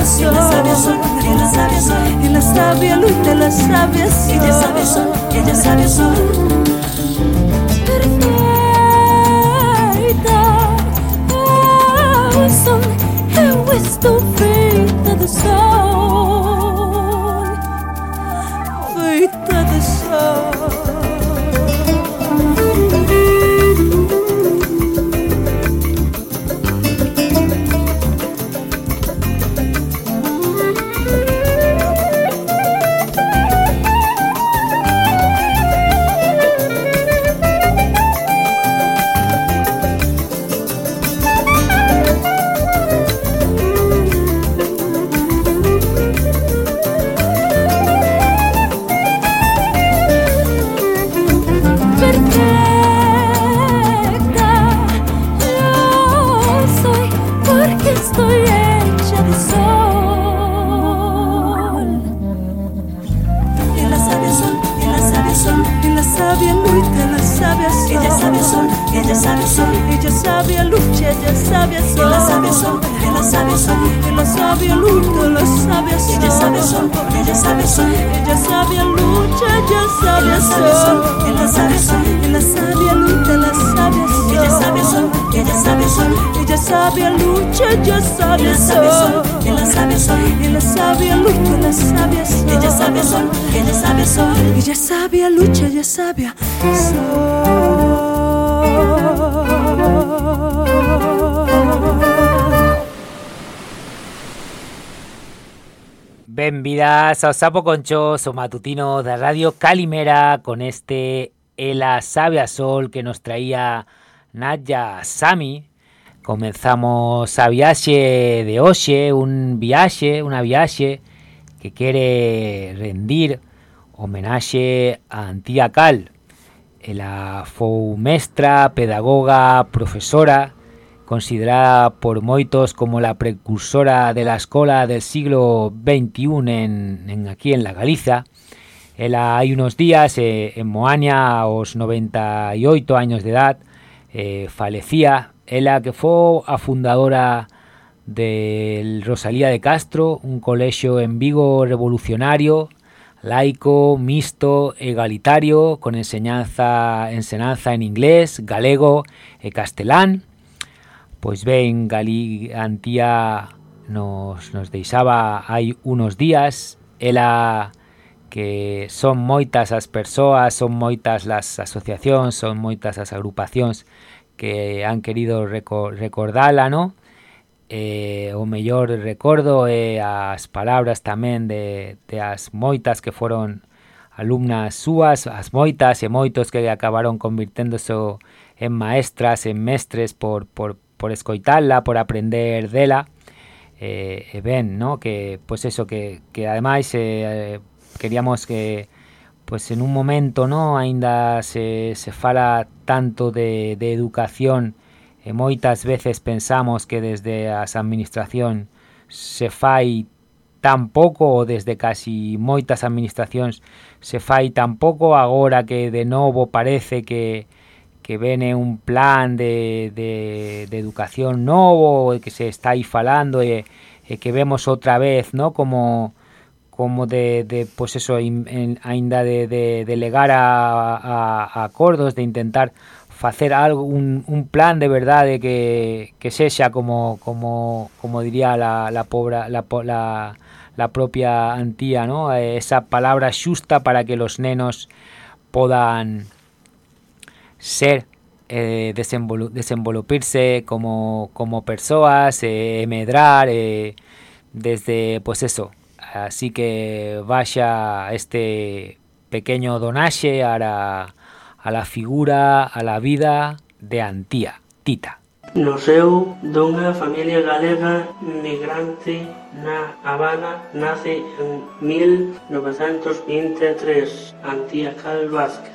sabia soy, ella sabia soy, ella sabia luz, ella sabia ella sabia soy, ella sabia soy. Perfeita, oh, son, eu estou. Ao Sapo Conchos, o matutino da Radio Calimera con este Ela sabe a sol que nos traía Naya Sami. Comenzamos a viaxe de hoxe, un viaxe, unha viaxe que quere rendir homenaxe a Antía Cal. Ela fou mestra, pedagoga, profesora, considerada por moitos como la precursora de la escola del siglo XXI en, aquí en la Galiza. Ela hai unos días eh, en Moaña aos 98 años de edad eh, falecía. Ela que foi a fundadora del Rosalía de Castro, un colexio en Vigo revolucionario, laico, mixto, egalitario, con enseñanza, enseñanza en inglés, galego e castelán. Pois ben, Galantía nos, nos deixaba hai unos días Ela que son moitas as persoas, son moitas las asociacións, son moitas as agrupacións que han querido reco recordala, no? Eh, o mellor recordo é eh, as palabras tamén de, de as moitas que foron alumnas súas, as moitas e moitos que acabaron convirténdose en maestras, en mestres por, por, por escoitala, por aprender dela, eh, e ben, no? Que, pois pues eso, que, que ademais eh, queríamos que pues en un momento no aínda se, se fala tanto de, de educación e moitas veces pensamos que desde as administración se fai tan pouco ou desde casi moitas administracións se fai tan pouco agora que de novo parece que que vene un plan de, de, de educación novo que se está aí falando e, e que vemos outra vez no como como de, pues eso, in, ainda de, de, de legar a, a, de intentar facer algo, un, un plan de verdade que, que sexa como, como, como diría la, la, pobra, la, la, propia Antía, ¿no? esa palabra xusta para que los nenos podan ser eh, como, como persoas, eh, medrar, eh, desde, pues eso, Así que vaya este pequeño donaxe a la, a la figura, a la vida de Antía, Tita. No seu dunha familia galega migrante na Habana nace en 1923 Antía Cal Vázquez.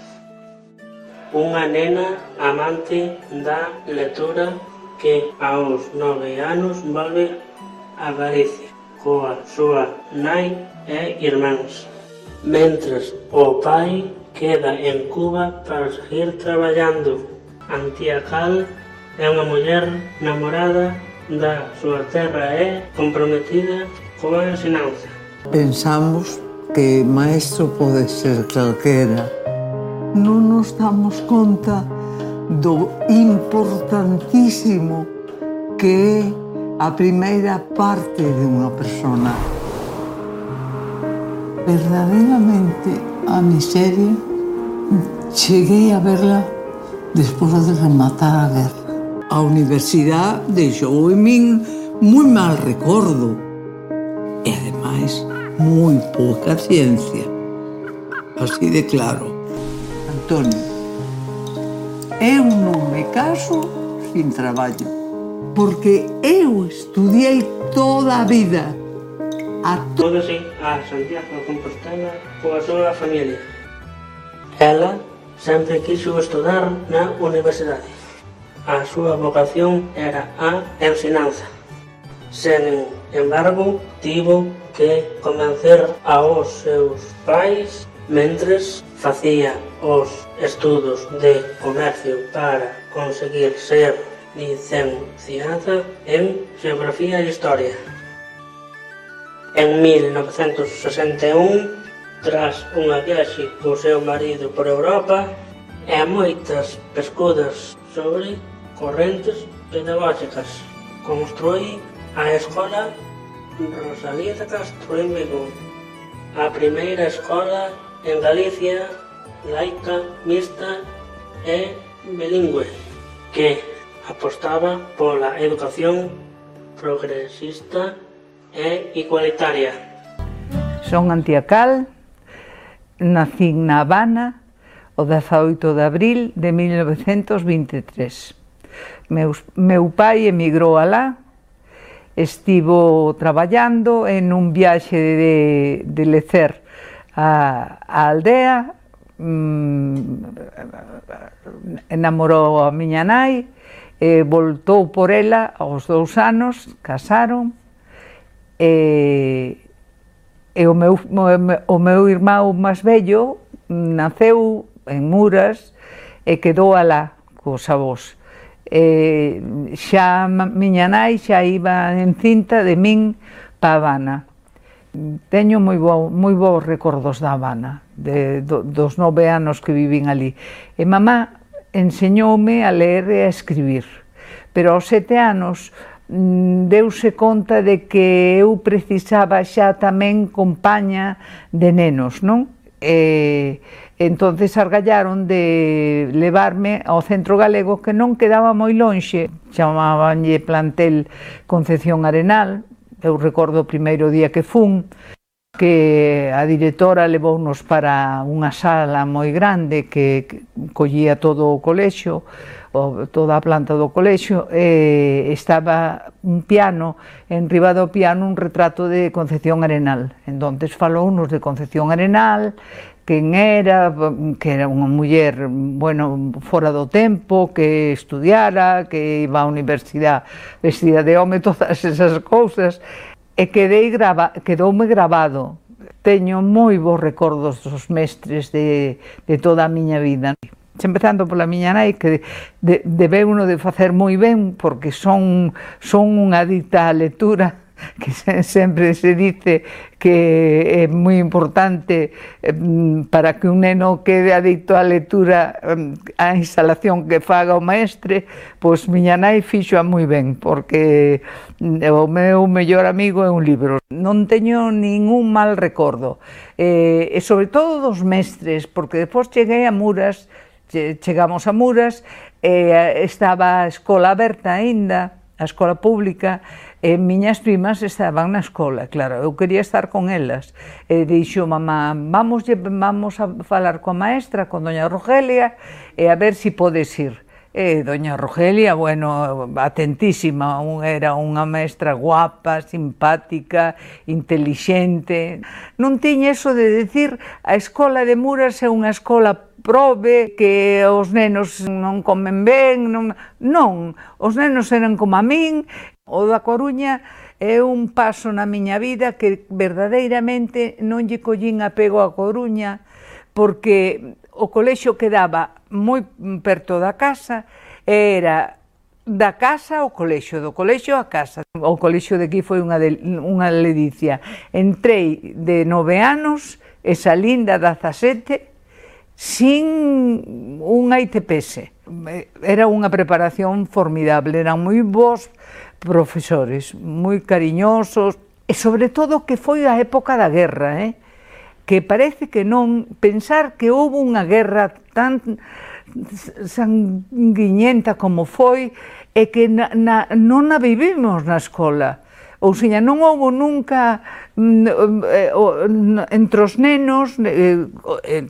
unha nena amante da lectura que aos nove anos volve a Galicia coa súa nai e irmáns, mentres o pai queda en Cuba para seguir traballando. Antía Cal é unha muller namorada da súa terra e comprometida coa ensinanza. Pensamos que maestro pode ser calquera, non nos damos conta do importantísimo que é a primeira parte de unha persona. Verdadeiramente a miseria cheguei a verla despois de rematar a guerra. A universidade deixou en min moi mal recordo e ademais moi pouca ciencia. Así de claro. Antonio. Eu non me caso sin traballo, porque eu estudiei toda a vida. A to... Todos a Santiago de Compostela coa súa familia. Ela sempre quiso estudar na universidade. A súa vocación era a ensinanza. Sen embargo, tivo que convencer aos seus pais Mentres facía os estudos de comercio para conseguir ser licenciada en Geografía e Historia. En 1961, tras unha viaxe co seu marido por Europa e moitas pescudas sobre correntes pedagógicas, construí a Escola Rosalía de Castro en Vigo, a primeira escola en Galicia, laica, mixta e bilingüe, que apostaba pola educación progresista e igualitaria. Son Antiacal, nací na Habana o 18 de abril de 1923. Meus, meu pai emigrou alá, estivo traballando en un viaxe de, de lecer a, a aldea, mm, enamorou a miña nai, e voltou por ela aos dous anos, casaron, e, e o, meu, o meu irmão máis vello naceu en Muras e quedou alá cos avós. E, xa miña nai xa iba en cinta de min pa Habana. Teño moi bo, moi bons recordos da Habana, de, do, dos nove anos que vivín ali. E mamá enseñoume a ler e a escribir. Pero aos sete anos mm, deuse conta de que eu precisaba xa tamén compaña de nenos, non? E, entonces argallaron de levarme ao centro galego que non quedaba moi lonxe, chamabanlle plantel Concepción Arenal, eu recordo o primeiro día que fun, que a directora levounos para unha sala moi grande que collía todo o colexio, toda a planta do colexio, e estaba un piano, en riba do piano un retrato de Concepción Arenal. Entonces falounos de Concepción Arenal, quen era, que era unha muller, bueno, fora do tempo, que estudiara, que iba á universidade vestida de home, todas esas cousas, e quedei grava, quedoume grabado. Teño moi bons recordos dos mestres de, de toda a miña vida. Empezando pola miña nai, que de, de, de uno de facer moi ben, porque son, son unha dita a lectura, que sempre se dice que é moi importante mm, para que un neno quede adicto á lectura mm, a instalación que faga o maestre, pois miña nai fixoa moi ben, porque mm, o meu mellor amigo é un libro. Non teño ningún mal recordo, eh, e sobre todo dos mestres, porque depois cheguei a Muras, chegamos a Muras, e estaba a escola aberta aínda, a escola pública, E miñas primas estaban na escola, claro, eu quería estar con elas. E dixo mamá, vamos, vamos a falar coa maestra, con doña Rogelia, e a ver se si podes ir. E doña Rogelia, bueno, atentísima, un, era unha maestra guapa, simpática, intelixente. Non tiña eso de decir a escola de Muras é unha escola probe, que os nenos non comen ben, non, non, os nenos eran como a min, O da Coruña é un paso na miña vida que verdadeiramente non lle collín apego a Coruña porque o colexo quedaba moi perto da casa e era da casa ao colexo, do colexo á casa. O colexo de aquí foi unha, de, unha ledicia. Entrei de nove anos e salín da 17 sin un ITPS. Era unha preparación formidable, eran moi bons profesores moi cariñosos e sobre todo que foi a época da guerra, eh? que parece que non pensar que houve unha guerra tan sanguiñenta como foi e que na, na, non a vivimos na escola. Ou seja, non houve nunca mm, eh, entre os nenos eh,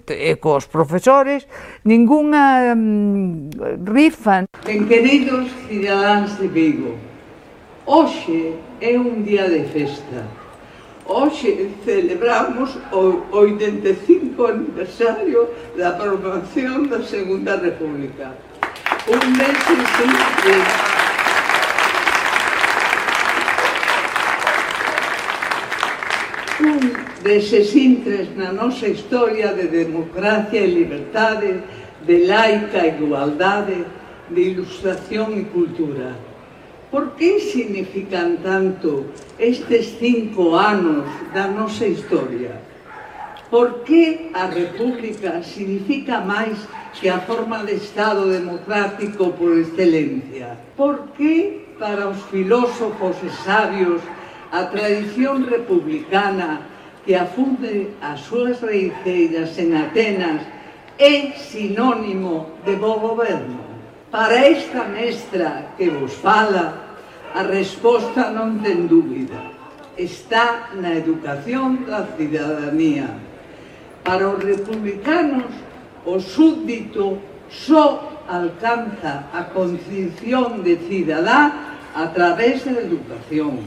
e cos profesores ningunha mm, rifa. Ben queridos cidadáns de Vigo, Hoxe é un día de festa. Hoxe celebramos o 85 aniversario da promoción da Segunda República. Un mes sin un deses intres na nosa historia de democracia e libertade, de laica igualdade, de ilustración e cultura. Por que significan tanto estes cinco anos da nosa historia? Por que a República significa máis que a forma de Estado democrático por excelencia? Por que para os filósofos e sabios a tradición republicana que afunde as súas raízeiras en Atenas é sinónimo de bo goberno? Para esta mestra que vos fala, a resposta non ten dúbida. Está na educación da cidadanía. Para os republicanos, o súbdito só alcanza a condición de cidadá a través da educación.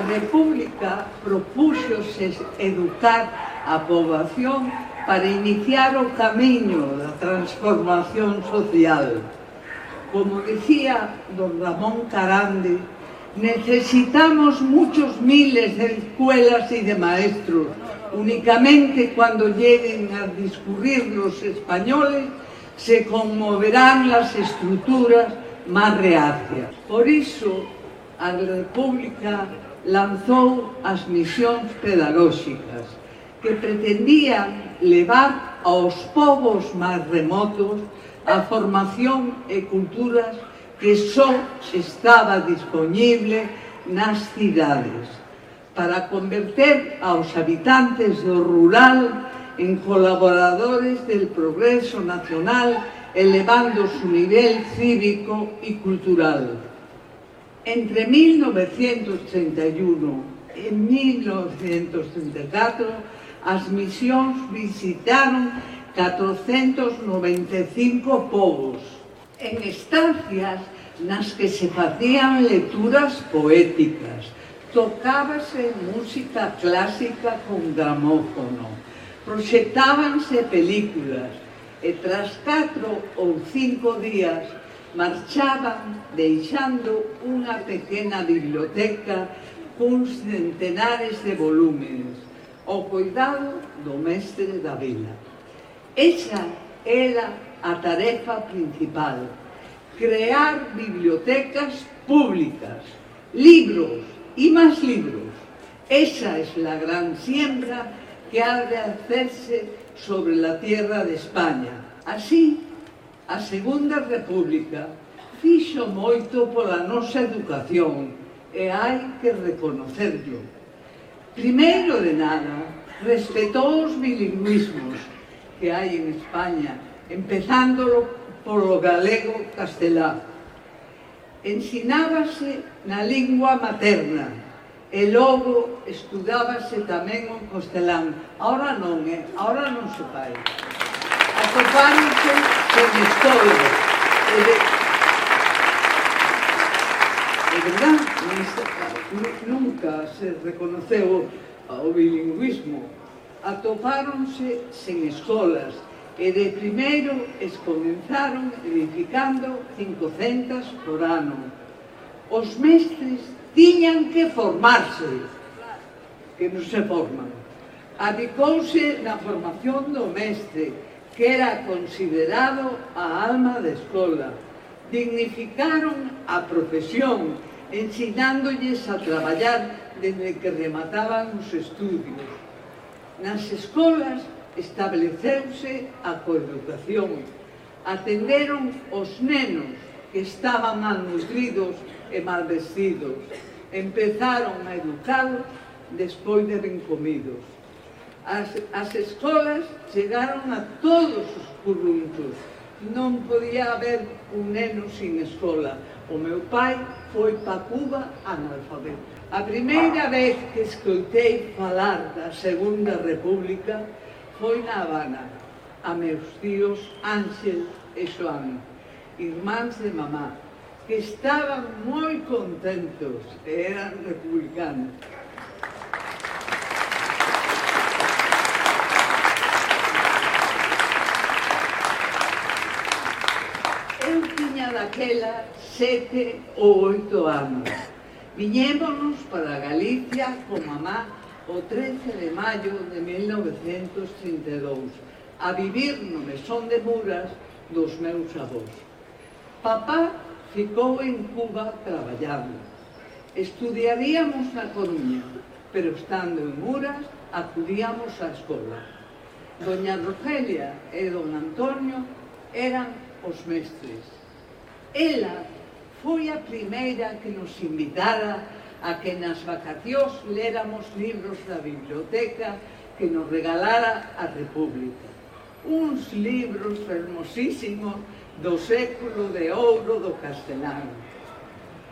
A República propúxose educar a poboación para iniciar o camiño da transformación social. Como decía don Ramón Carande, necesitamos muchos miles de escuelas y de maestros. Únicamente cuando lleguen a discurrir los españoles se conmoverán las estructuras más reacias. Por iso, a República lanzou as misións pedagóxicas que pretendían levar aos povos máis remotos a formación e culturas que só estaba disponible nas cidades para converter aos habitantes do rural en colaboradores del progreso nacional elevando su nivel cívico y cultural. Entre 1931 e 1934, as misións visitaron 495 povos en estancias nas que se facían lecturas poéticas, tocábase música clásica con gramófono, proxectábanse películas e tras catro ou cinco días marchaban deixando unha pequena biblioteca cuns centenares de volúmenes ao cuidado do mestre da vila. Esa era a tarefa principal, crear bibliotecas públicas, libros y más libros. Esa es la gran siembra que ha de hacerse sobre la tierra de España. Así, A Segunda República fixo moito pola nosa educación e hai que reconocerlo. Primeiro de nada, respetou os bilingüismos que hai en España, empezándolo polo galego castelá. Ensinábase na lingua materna e logo estudábase tamén o castelán. Ahora non, é, ahora non se fai. Atopáronse con históricos. E de, de verdad, nunca se reconoceu o bilingüismo. Atopáronse sen escolas e de primeiro es comenzaron edificando 500 por ano. Os mestres tiñan que formarse, que non se forman. Adicouse na formación do mestre, que era considerado a alma de escola. Dignificaron a profesión, ensinándolles a traballar desde que remataban os estudios. Nas escolas estableceuse a coeducación. Atenderon os nenos que estaban malnutridos e mal vestidos. Empezaron a educalos despois de ben comidos As, as escolas chegaron a todos os currúnculos. Non podía haber un neno sin escola. O meu pai foi pa Cuba analfabeto. A primeira vez que escoitei falar da Segunda República foi na Habana, a meus tíos Ángel e Joan, irmáns de mamá, que estaban moi contentos e eran republicanos. tiña daquela sete ou oito anos. Viñémonos para Galicia con mamá o 13 de maio de 1932 a vivir no mesón de Muras dos meus avós. Papá ficou en Cuba traballando. Estudiaríamos na Coruña, pero estando en Muras acudíamos á escola. Doña Rogelia e don Antonio eran os mestres. Ela foi a primeira que nos invitara a que nas vacacións léramos libros da biblioteca que nos regalara a República. Uns libros hermosísimos do século de ouro do castelán.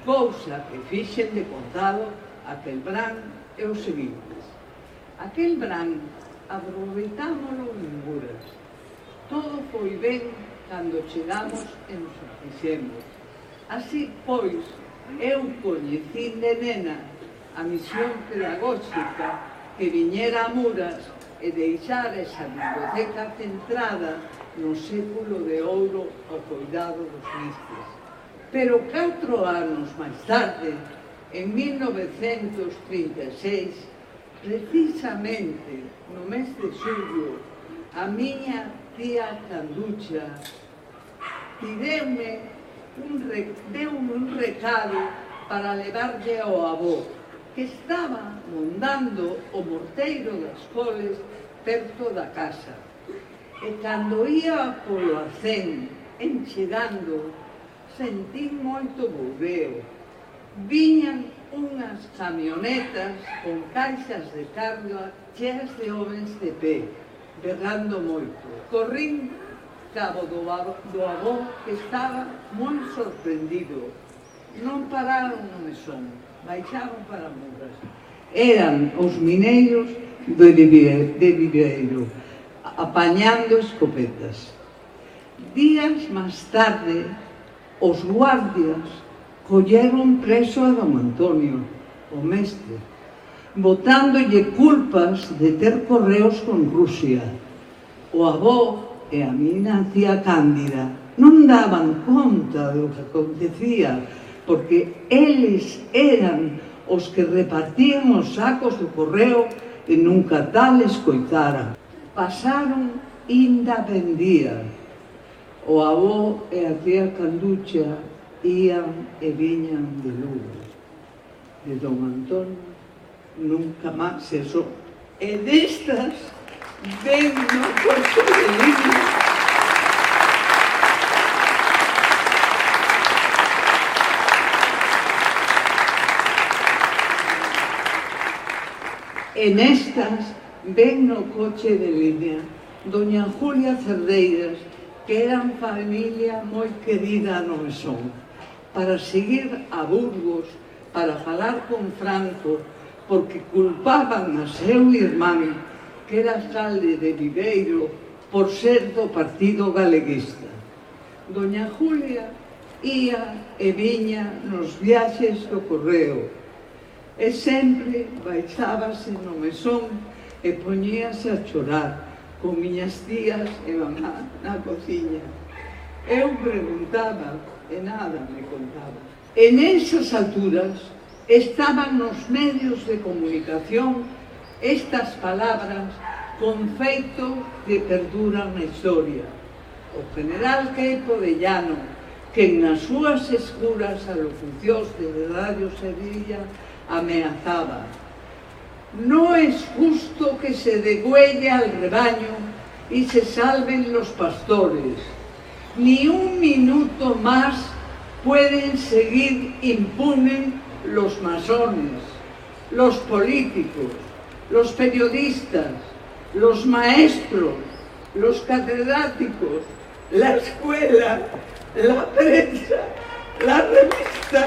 Cousa que fixen de contado aquel bran e os seguintes. Aquel bran aproveitámolo en Buras. Todo foi ben cando chegamos e nos fixemos. Así, pois, eu coñecín de nena a misión pedagóxica que viñera a Muras e deixar esa biblioteca centrada no século de ouro ao cuidado dos mestres. Pero catro anos máis tarde, en 1936, precisamente no mes de xullo, a miña tía Canducha, pideume un, re, deume un recado para levarlle ao avó, que estaba mondando o morteiro das coles perto da casa. E cando ia polo arcén, enchegando, sentín moito burbeo. Viñan unhas camionetas con caixas de carga cheas de homens de pé, berrando moito. Corrín cabo do, avó, do avó que estaba moi sorprendido. Non pararon no mesón, baixaron para Morras. Eran os mineiros do de Viveiro, apañando escopetas. Días máis tarde, os guardias colleron preso a don Antonio, o mestre, botándolle culpas de ter correos con Rusia, o avó e a miña tía Cándida non daban conta do que acontecía, porque eles eran os que repartían os sacos do correo e nunca tal escoitara. Pasaron inda bendía. O avó e a tía Canducha ían e viñan de Lugo. De Don Antón nunca máis se. E destas Venno por su E nestas ven no coche de línea. Doña Julia Cerdeiras, que eran familia moi querida no Mesón, para seguir a Burgos, para falar con Franco, porque culpaban a seu irmán que era alcalde de Viveiro por ser do Partido Galeguista. Doña Julia ia e viña nos viaxes do correo e sempre baixábase no mesón e poñíase a chorar con miñas tías e mamá na cociña. Eu preguntaba e nada me contaba. En esas alturas estaban nos medios de comunicación estas palabras con feito que perduran na historia. O general Queipo de Llano, que nas súas escuras alocucións de Radio Sevilla amenazaba. No es justo que se degüelle al rebaño y se salven los pastores. Ni un minuto más pueden seguir impunes los masones, los políticos, los periodistas, los maestros, los catedráticos, la escuela, la prensa, la revista,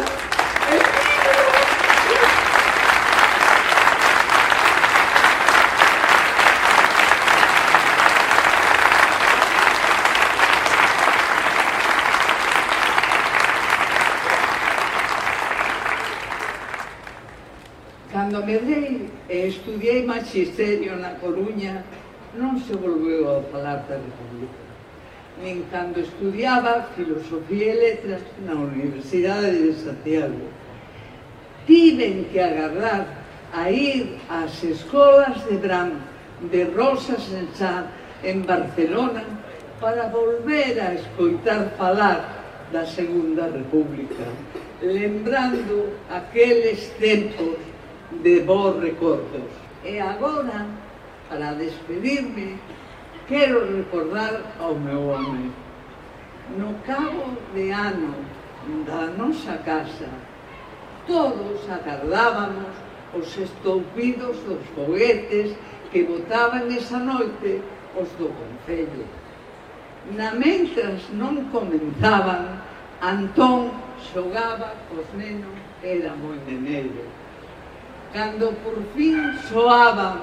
estudiei magisterio na Coruña, non se volveu a falar da República. Nin cando estudiaba filosofía e letras na Universidade de Santiago. Tiven que agarrar a ir ás escolas de Bram, de Rosa Sensá, en Barcelona, para volver a escoitar falar da Segunda República, lembrando aqueles tempos de bons recordos. E agora, para despedirme, quero recordar ao meu home. No cabo de ano da nosa casa, todos agardábamos os estoupidos dos foguetes que botaban esa noite os do Concello. Na mentras non comenzaban, Antón xogaba cos nenos, era moi neneiro. Cando por fin soaban,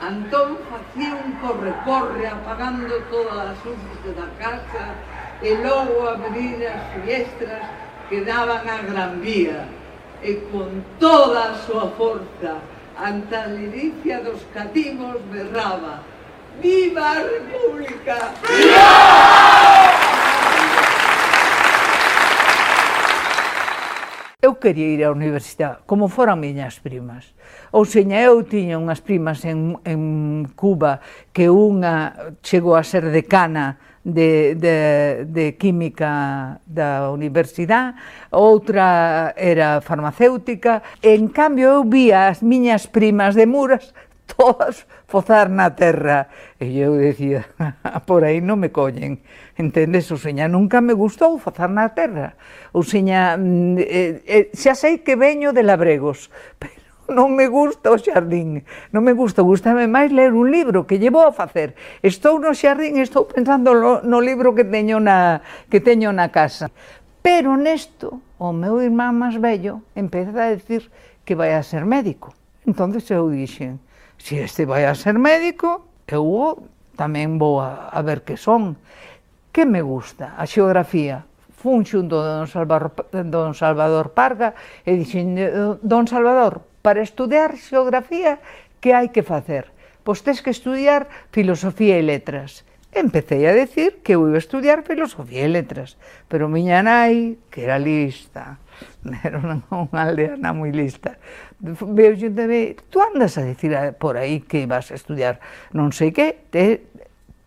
Antón facía un corre-corre apagando todas as luces da casa e logo abrir as fiestras que daban a Gran Vía e con toda a súa forza ante a liricia dos cativos berraba Viva a República! Viva! eu quería ir á universidade, como foran miñas primas. Ou seña, eu tiña unhas primas en, en Cuba que unha chegou a ser decana de, de, de química da universidade, outra era farmacéutica. En cambio, eu vía as miñas primas de Muras todas fozar na terra. E eu decía, por aí non me collen, entendes? o seña, nunca me gustou fozar na terra. O seña, eh, eh, xa sei que veño de labregos, pero non me gusta o xardín, non me gusta, gustame máis ler un libro que llevo a facer. Estou no xardín, estou pensando no libro que teño na, que teño na casa. Pero nesto, o meu irmán máis vello empeza a decir que vai a ser médico. Entonces eu dixen, se este vai a ser médico, eu tamén vou a, a ver que son. Que me gusta? A xeografía. Fun xunto don Salvador, don Salvador Parga e dixen, don Salvador, para estudar xeografía, que hai que facer? Pois tens que estudiar filosofía e letras. Empecé a decir que eu iba a estudiar filosofía e letras, pero miña nai, que era lista, era unha, unha aldeana moi lista. Veo xente me, tú andas a dicir eh, por aí que vas a estudiar non sei que, te,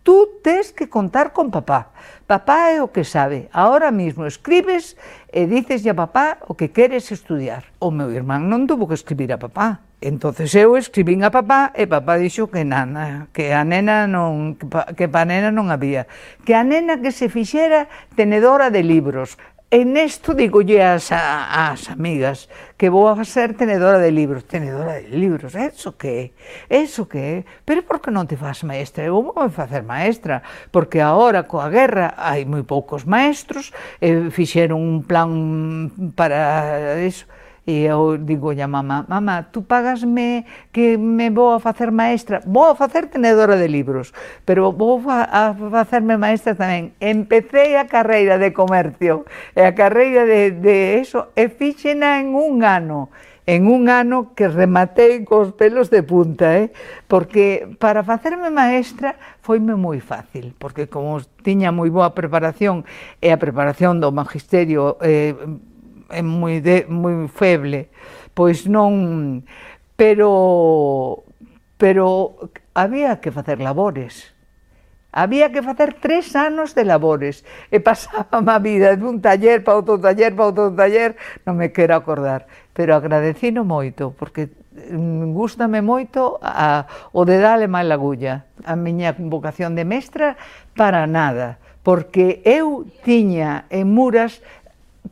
tú tes que contar con papá. Papá é o que sabe. Ahora mismo escribes e dices a papá o que queres estudiar. O meu irmán non tuvo que escribir a papá. Entonces eu escribín a papá e papá dixo que nana, que a nena non que pa, que pa nena non había, que a nena que se fixera tenedora de libros. E nesto digolle as, as amigas que vou a ser tenedora de libros. Tenedora de libros, eso que é? Eso que é? Pero por que non te faz maestra? Eu vou me facer maestra, porque agora coa guerra hai moi poucos maestros, e fixeron un plan para iso. E eu digo a mamá, mamá, tú pagasme que me vou a facer maestra? Vou a facer tenedora de libros, pero vou a, a facerme maestra tamén. Empecé a carreira de comercio, e a carreira de, de eso, e fixena en un ano en un ano que rematei cos pelos de punta, eh? porque para facerme maestra foime moi fácil, porque como tiña moi boa preparación e a preparación do magisterio eh, é moi de, moi feble, pois non pero pero había que facer labores. Había que facer tres anos de labores e pasaba a vida dun taller para outro taller, para outro taller, non me quero acordar, pero agradecino moito porque mm, gustame moito a, o de dale mal agulla. A miña vocación de mestra para nada, porque eu tiña en Muras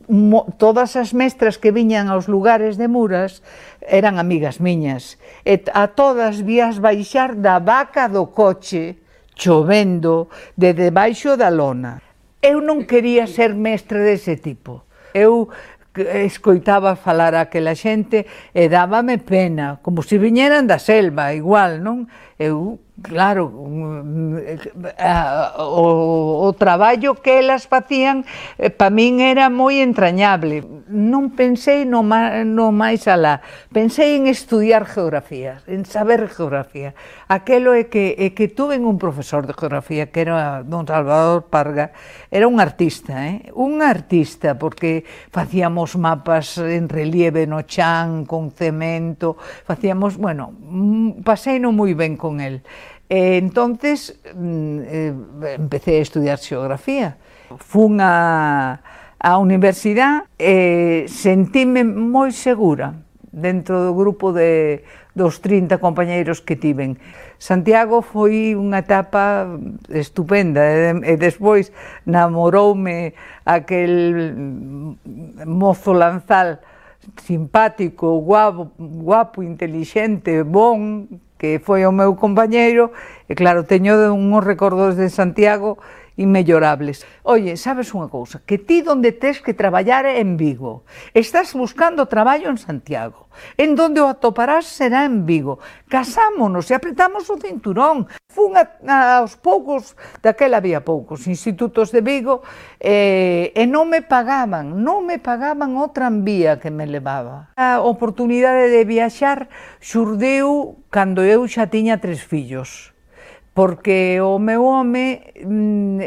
mo, todas as mestras que viñan aos lugares de Muras eran amigas miñas. E a todas vías baixar da vaca do coche, chovendo, de debaixo da lona. Eu non quería ser mestre dese tipo. Eu escoitaba falar aquela xente e dábame pena, como se viñeran da selva, igual, non? Eu Claro, mm, mm, eh, o, o traballo que elas facían eh, pa min era moi entrañable. Non pensei no, ma, no máis alá, pensei en estudiar geografía, en saber geografía. Aquelo é que, é que tuve un profesor de geografía que era don Salvador Parga, era un artista, eh? un artista, porque facíamos mapas en relieve no chan, con cemento, facíamos, bueno, mm, pasei non moi ben con el. E entonces mm, eh, empecé a estudiar xeografía. Fun a, a universidade e sentíme moi segura dentro do grupo de dos 30 compañeiros que tiven. Santiago foi unha etapa estupenda e, e despois namoroume aquel mozo lanzal simpático, guapo, guapo, intelixente, bon, que foi o meu compañeiro, e claro, teño uns recordos de Santiago inmellorables. Oye, sabes unha cousa, que ti donde tes que traballar é en Vigo. Estás buscando traballo en Santiago. En donde o atoparás será en Vigo. Casámonos e apretamos o cinturón. Fun a, a, aos poucos, daquela había poucos institutos de Vigo, eh, e non me pagaban, non me pagaban o tranvía que me levaba. A oportunidade de viaxar xurdeu cando eu xa tiña tres fillos porque o meu home mm,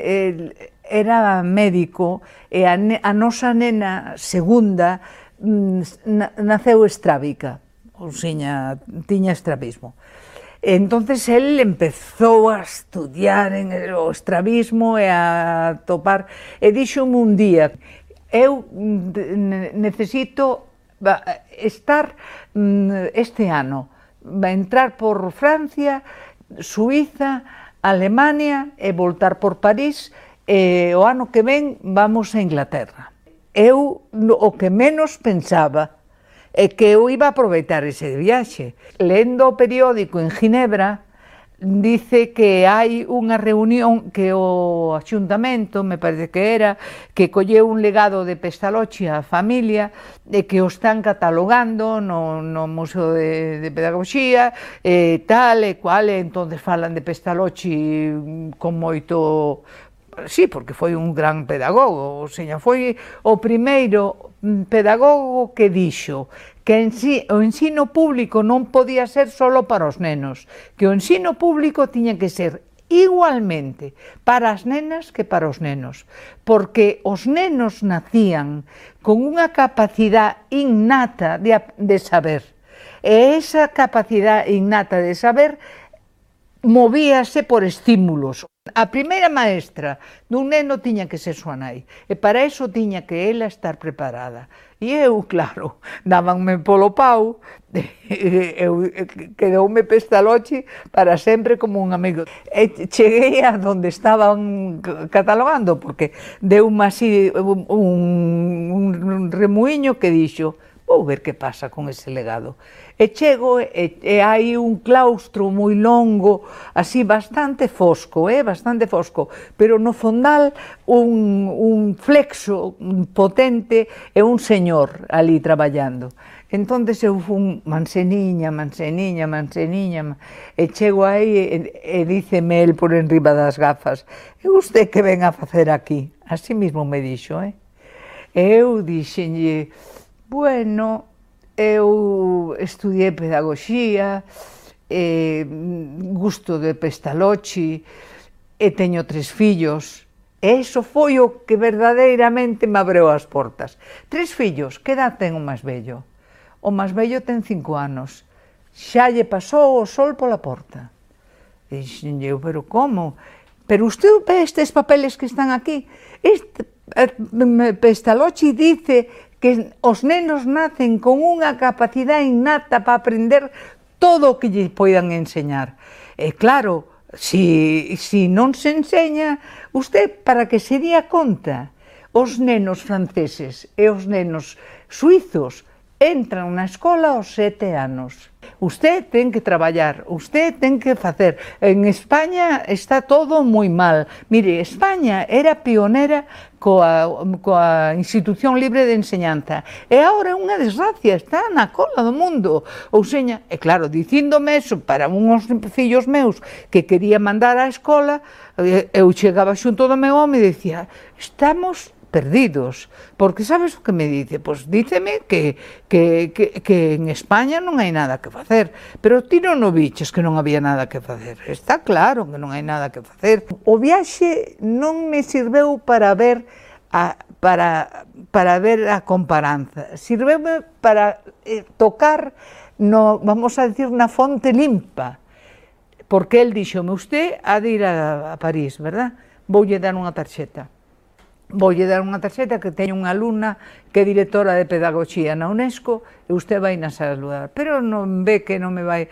era médico e a, a nosa nena segunda mm, naceu estrábica, ou seña, tiña estrabismo. Entonces él empezou a estudiar en o estrabismo e a topar e dixo un día eu mm, necesito estar mm, este ano, entrar por Francia Suiza, Alemania e voltar por París e o ano que ven vamos a Inglaterra. Eu o que menos pensaba é que eu iba a aproveitar ese viaxe. Lendo o periódico en Ginebra, dice que hai unha reunión que o axuntamento, me parece que era, que colleu un legado de Pestalozzi á familia e que o están catalogando no, no Museo de, de Pedagogía e tal e cual, e entonces falan de Pestalozzi con moito sí, porque foi un gran pedagogo, o seña, foi o primeiro pedagogo que dixo que ensi, o ensino público non podía ser solo para os nenos, que o ensino público tiña que ser igualmente para as nenas que para os nenos, porque os nenos nacían con unha capacidade innata de, de saber. E esa capacidade innata de saber movíase por estímulos. A primeira maestra dun neno tiña que ser súa nai, e para iso tiña que ela estar preparada. E eu, claro, dábanme polo pau, eu quedoume pestaloche para sempre como un amigo. E cheguei a donde estaban catalogando, porque deu así un, un, un remuiño que dixo, vou ver que pasa con ese legado. E chego e, e hai un claustro moi longo, así bastante fosco, eh, bastante fosco, pero no fondal un, un flexo potente e un señor ali traballando. Entonces eu fun manseniña, manseniña, manseniña, e chego aí e, e díceme el por enriba das gafas, e usted que ven a facer aquí? Así mismo me dixo, eh? E eu dixenlle, bueno, Eu estudiei pedagogía, eh, gusto de Pestalozzi, e teño tres fillos, e iso foi o que verdadeiramente me abreu as portas. Tres fillos, que edad ten o máis bello? O máis bello ten cinco anos, xa lle pasou o sol pola porta. E dixen eu, pero como? Pero usted ve estes papeles que están aquí? Este, eh, mm, Pestalozzi dice que os nenos nacen con unha capacidade innata para aprender todo o que lle poidan enseñar. E claro, si, si non se enseña, usted para que se día conta, os nenos franceses e os nenos suizos entran na escola aos sete anos. Usted ten que traballar, usted ten que facer. En España está todo moi mal. Mire, España era pionera coa, coa institución libre de enseñanza. E agora é unha desgracia, está na cola do mundo. Ou seña, e claro, dicíndome eso para unhos fillos meus que quería mandar á escola, eh, eu chegaba xunto do meu home e dicía, estamos perdidos, porque sabes o que me dice? Pois díceme que, que, que, que en España non hai nada que facer, pero ti non o biches que non había nada que facer, está claro que non hai nada que facer. O viaxe non me sirveu para ver a, para, para ver a comparanza, sirveume para eh, tocar, no, vamos a decir, na fonte limpa, porque el dixome, usted ha de ir a, a París, verdad? Voulle dar unha tarxeta voulle dar unha tarxeta que teño unha alumna que é directora de pedagogía na UNESCO e usted vai na saludar. Pero non ve que non me vai...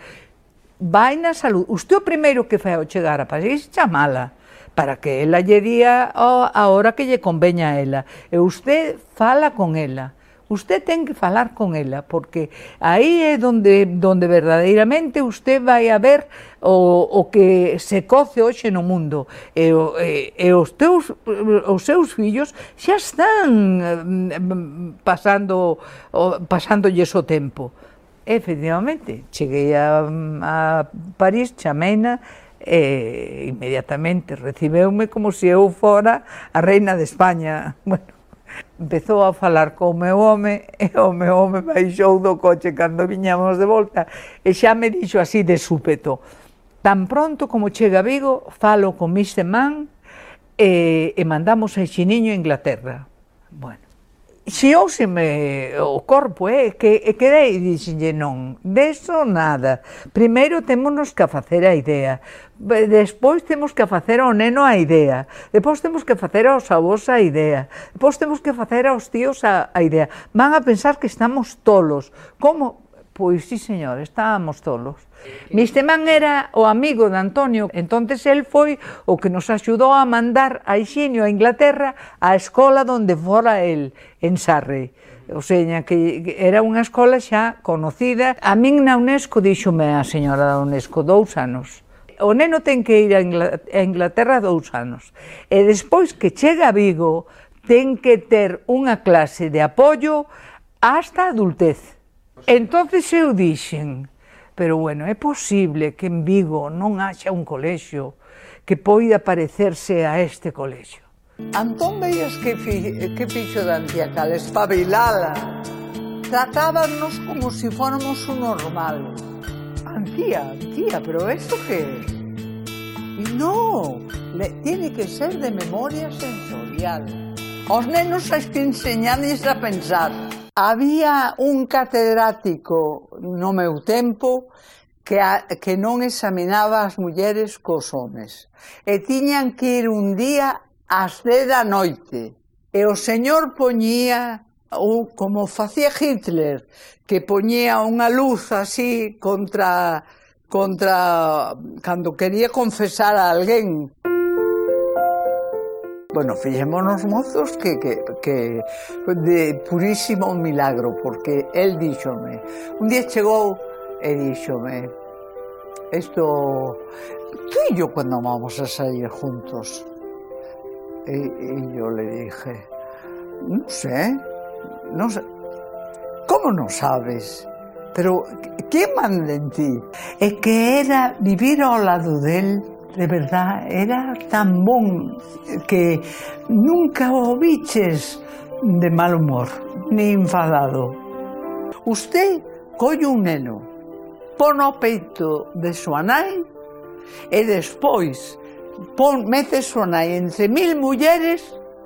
Vai na salud. Usted o primeiro que fai ao chegar a París chamala para que ela lle día a hora que lle conveña a ela. E usted fala con ela usted ten que falar con ela, porque aí é donde, donde verdadeiramente usted vai a ver o, o que se coce hoxe no mundo. E, e, e os, teus, os seus fillos xa están mm, pasando, pasándolles o tempo. Efectivamente, cheguei a, a París, chameina, e inmediatamente recibeume como se eu fora a reina de España. Bueno, Empezou a falar co meu home e o meu home baixou do coche cando viñamos de volta e xa me dixo así de súpeto. Tan pronto como chega a Vigo, falo con Mr. Man e, e mandamos a Xiniño a Inglaterra. Bueno, xiouseme o corpo, eh, que, e quedei e dixenlle non, deso nada. Primeiro temos que facer a idea, despois temos que facer ao neno a idea, despois temos que facer aos avós a idea, despois temos que facer aos tíos a, a idea. Van a pensar que estamos tolos. Como? Pois sí, señor, estábamos tolos. Misteman era o amigo de Antonio, entonces el foi o que nos axudou a mandar a Ixinio a Inglaterra a escola donde fora el, en Sarre. O seña que era unha escola xa conocida. A min na UNESCO díxome a señora da UNESCO dous anos. O neno ten que ir a Inglaterra dous anos. E despois que chega a Vigo, ten que ter unha clase de apoio hasta a adultez. Entonces eu dixen, pero bueno, é posible que en Vigo non haxa un colexio que poida parecerse a este colexio. Antón veías que, fi, que fixo da antiacal, espabilala. Tratábanos como se si fóramos un normal. Antía, tía, pero isto que é? No, le, tiene que ser de memoria sensorial. Os nenos hai que enseñarles a pensar había un catedrático no meu tempo que, a, que non examinaba as mulleres cos homes. E tiñan que ir un día ás de da noite. E o señor poñía, ou como facía Hitler, que poñía unha luz así contra contra cando quería confesar a alguén Bueno, fixémonos mozos que, que, que de purísimo milagro, porque el díxome, un día chegou e díxome, esto, tú y yo cuando vamos a salir juntos, y, y yo le dije, no sé, no sé, ¿cómo no sabes? Pero, ¿qué manda en ti? É que era vivir ao lado del de verdad, era tan bon que nunca o viches de mal humor, ni enfadado. Usted colle un neno, pon o peito de súa nai e despois pon, mete súa nai entre mil mulleres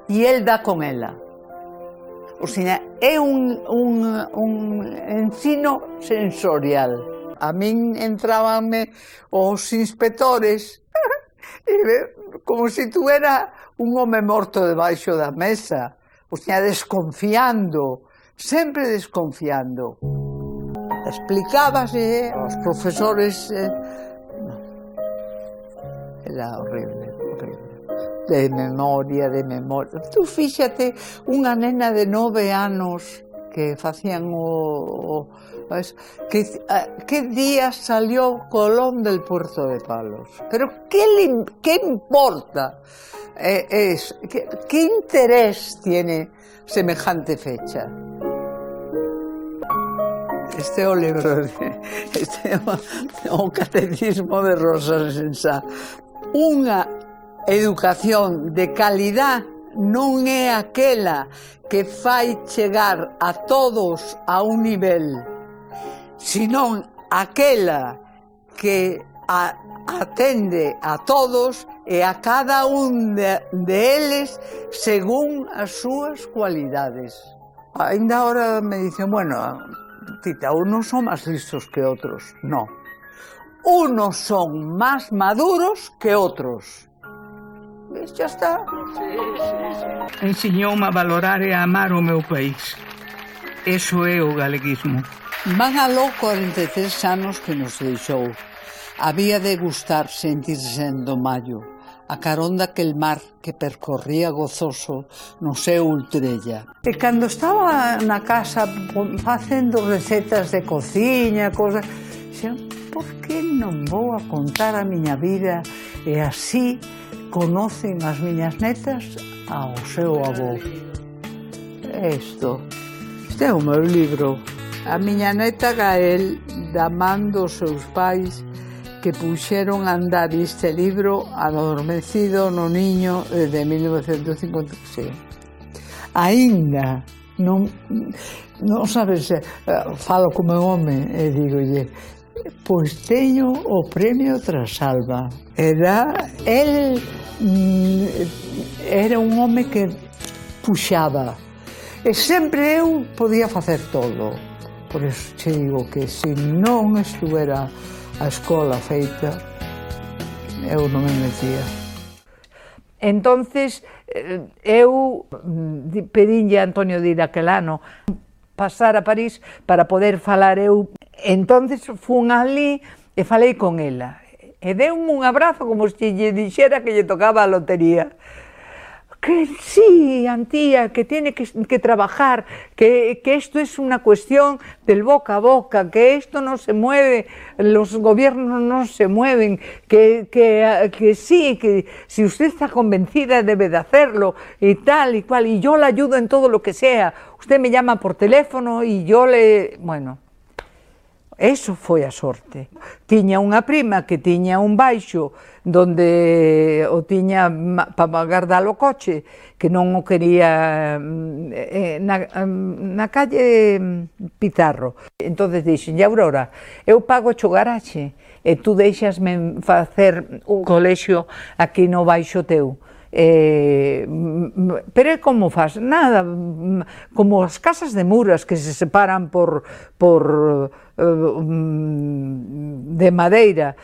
e el dá con ela. O sea, é un, un, un ensino sensorial. A min entrábanme os inspectores como se tú tuera un home morto debaixo da mesa. O sea, desconfiando, sempre desconfiando. Explicábase aos profesores... Eh, era horrible, horrible. De memoria, de memoria. Tú fíxate, unha nena de nove anos que facían o, o País, que, a, qué día salió Colón del puerto de Palos. Pero ¿qué, le, qué importa? Eh, es, ¿qué, ¿Qué interés tiene semejante fecha? este é o libro este é o, o catecismo de Rosa Sensá unha educación de calidad non é aquela que fai chegar a todos a un nivel senón aquela que a, atende a todos e a cada un de, deles según as súas cualidades. Ainda ahora me dicen, bueno, tita, unos son máis listos que outros. No. Unos son máis maduros que outros. Ves, xa está. Sí. Ensiñoume a valorar e a amar o meu país. Eso é o galeguismo. Van aló 43 anos que nos deixou. Había de gustar sentirse en do maio, a carón daquel mar que percorría gozoso no seu ultrella. E cando estaba na casa facendo recetas de cociña, cosas, xa, por que non vou a contar a miña vida e así conocen as miñas netas ao seu avó? Isto, este é o meu libro. A miña neta Gael, da man dos seus pais, que puxeron a andar este libro adormecido no niño de 1956. Aínda non, non sabes, eh, falo como un home e digolle, pois teño o premio Trasalba. Era, el mm, era un home que puxaba e sempre eu podía facer todo. Por eso che digo que se non estuvera a escola feita, eu non me metía. Entonces, eh, eu mm, pedinlle a Antonio de Iraquelano pasar a París para poder falar eu. Entonces fun ali e falei con ela. E deu un abrazo como se lle dixera que lle tocaba a lotería. Que sí, Antía, que tiene que, trabajar, que, que, esto es una cuestión del boca a boca, que esto no se mueve, los gobiernos no se mueven, que, que, que sí, que si usted está convencida debe de hacerlo y tal y cual, y yo la ayudo en todo lo que sea. Usted me llama por teléfono y yo le... Bueno, Eso foi a sorte. Tiña unha prima que tiña un baixo donde o tiña para guardar o coche, que non o quería mm, eh, na, mm, na calle Pitarro. entonces dixen, e Aurora, eu pago o garaxe e tú deixasme facer o colexio aquí no baixo teu. Eh, pero como faz? Nada, como as casas de muras que se separan por, por Eh, mm, de madeira,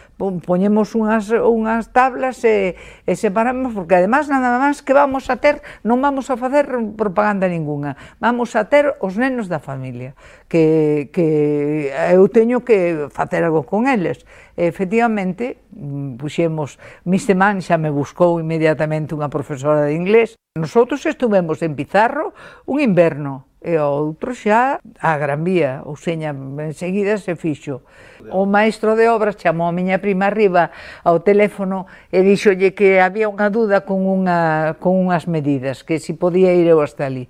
poñemos unhas, unhas tablas e, e separamos, porque además nada máis que vamos a ter, non vamos a facer propaganda ninguna, vamos a ter os nenos da familia, que, que eu teño que facer algo con eles. E, efectivamente, mm, puxemos, Mr. semana xa me buscou inmediatamente unha profesora de inglés, nosotros estuvemos en Pizarro un inverno, e outro xa a Gran Vía, ou seña, enseguida se fixo. O maestro de obras chamou a miña prima arriba ao teléfono e dixolle que había unha duda con, unha, con unhas medidas, que si podía ir eu hasta ali.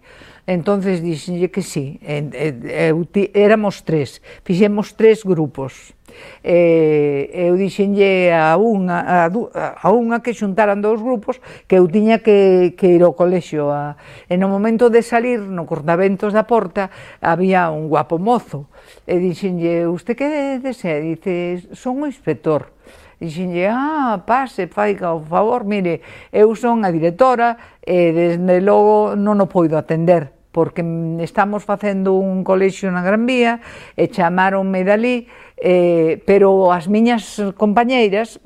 Entonces dixenlle que sí, en, en, en, éramos tres, fixemos tres grupos. E, eu dixenlle a unha, a, a unha que xuntaran dous grupos que eu tiña que, que ir ao colexio. A, e no momento de salir, no cortaventos da porta, había un guapo mozo. E dixenlle, usted que desea? Dice, son o inspector. Dixenlle, ah, pase, faiga o favor, mire, eu son a directora e desde logo non o poido atender porque estamos facendo un colexio na Gran Vía e chamaronme dali, eh, pero as miñas compañeiras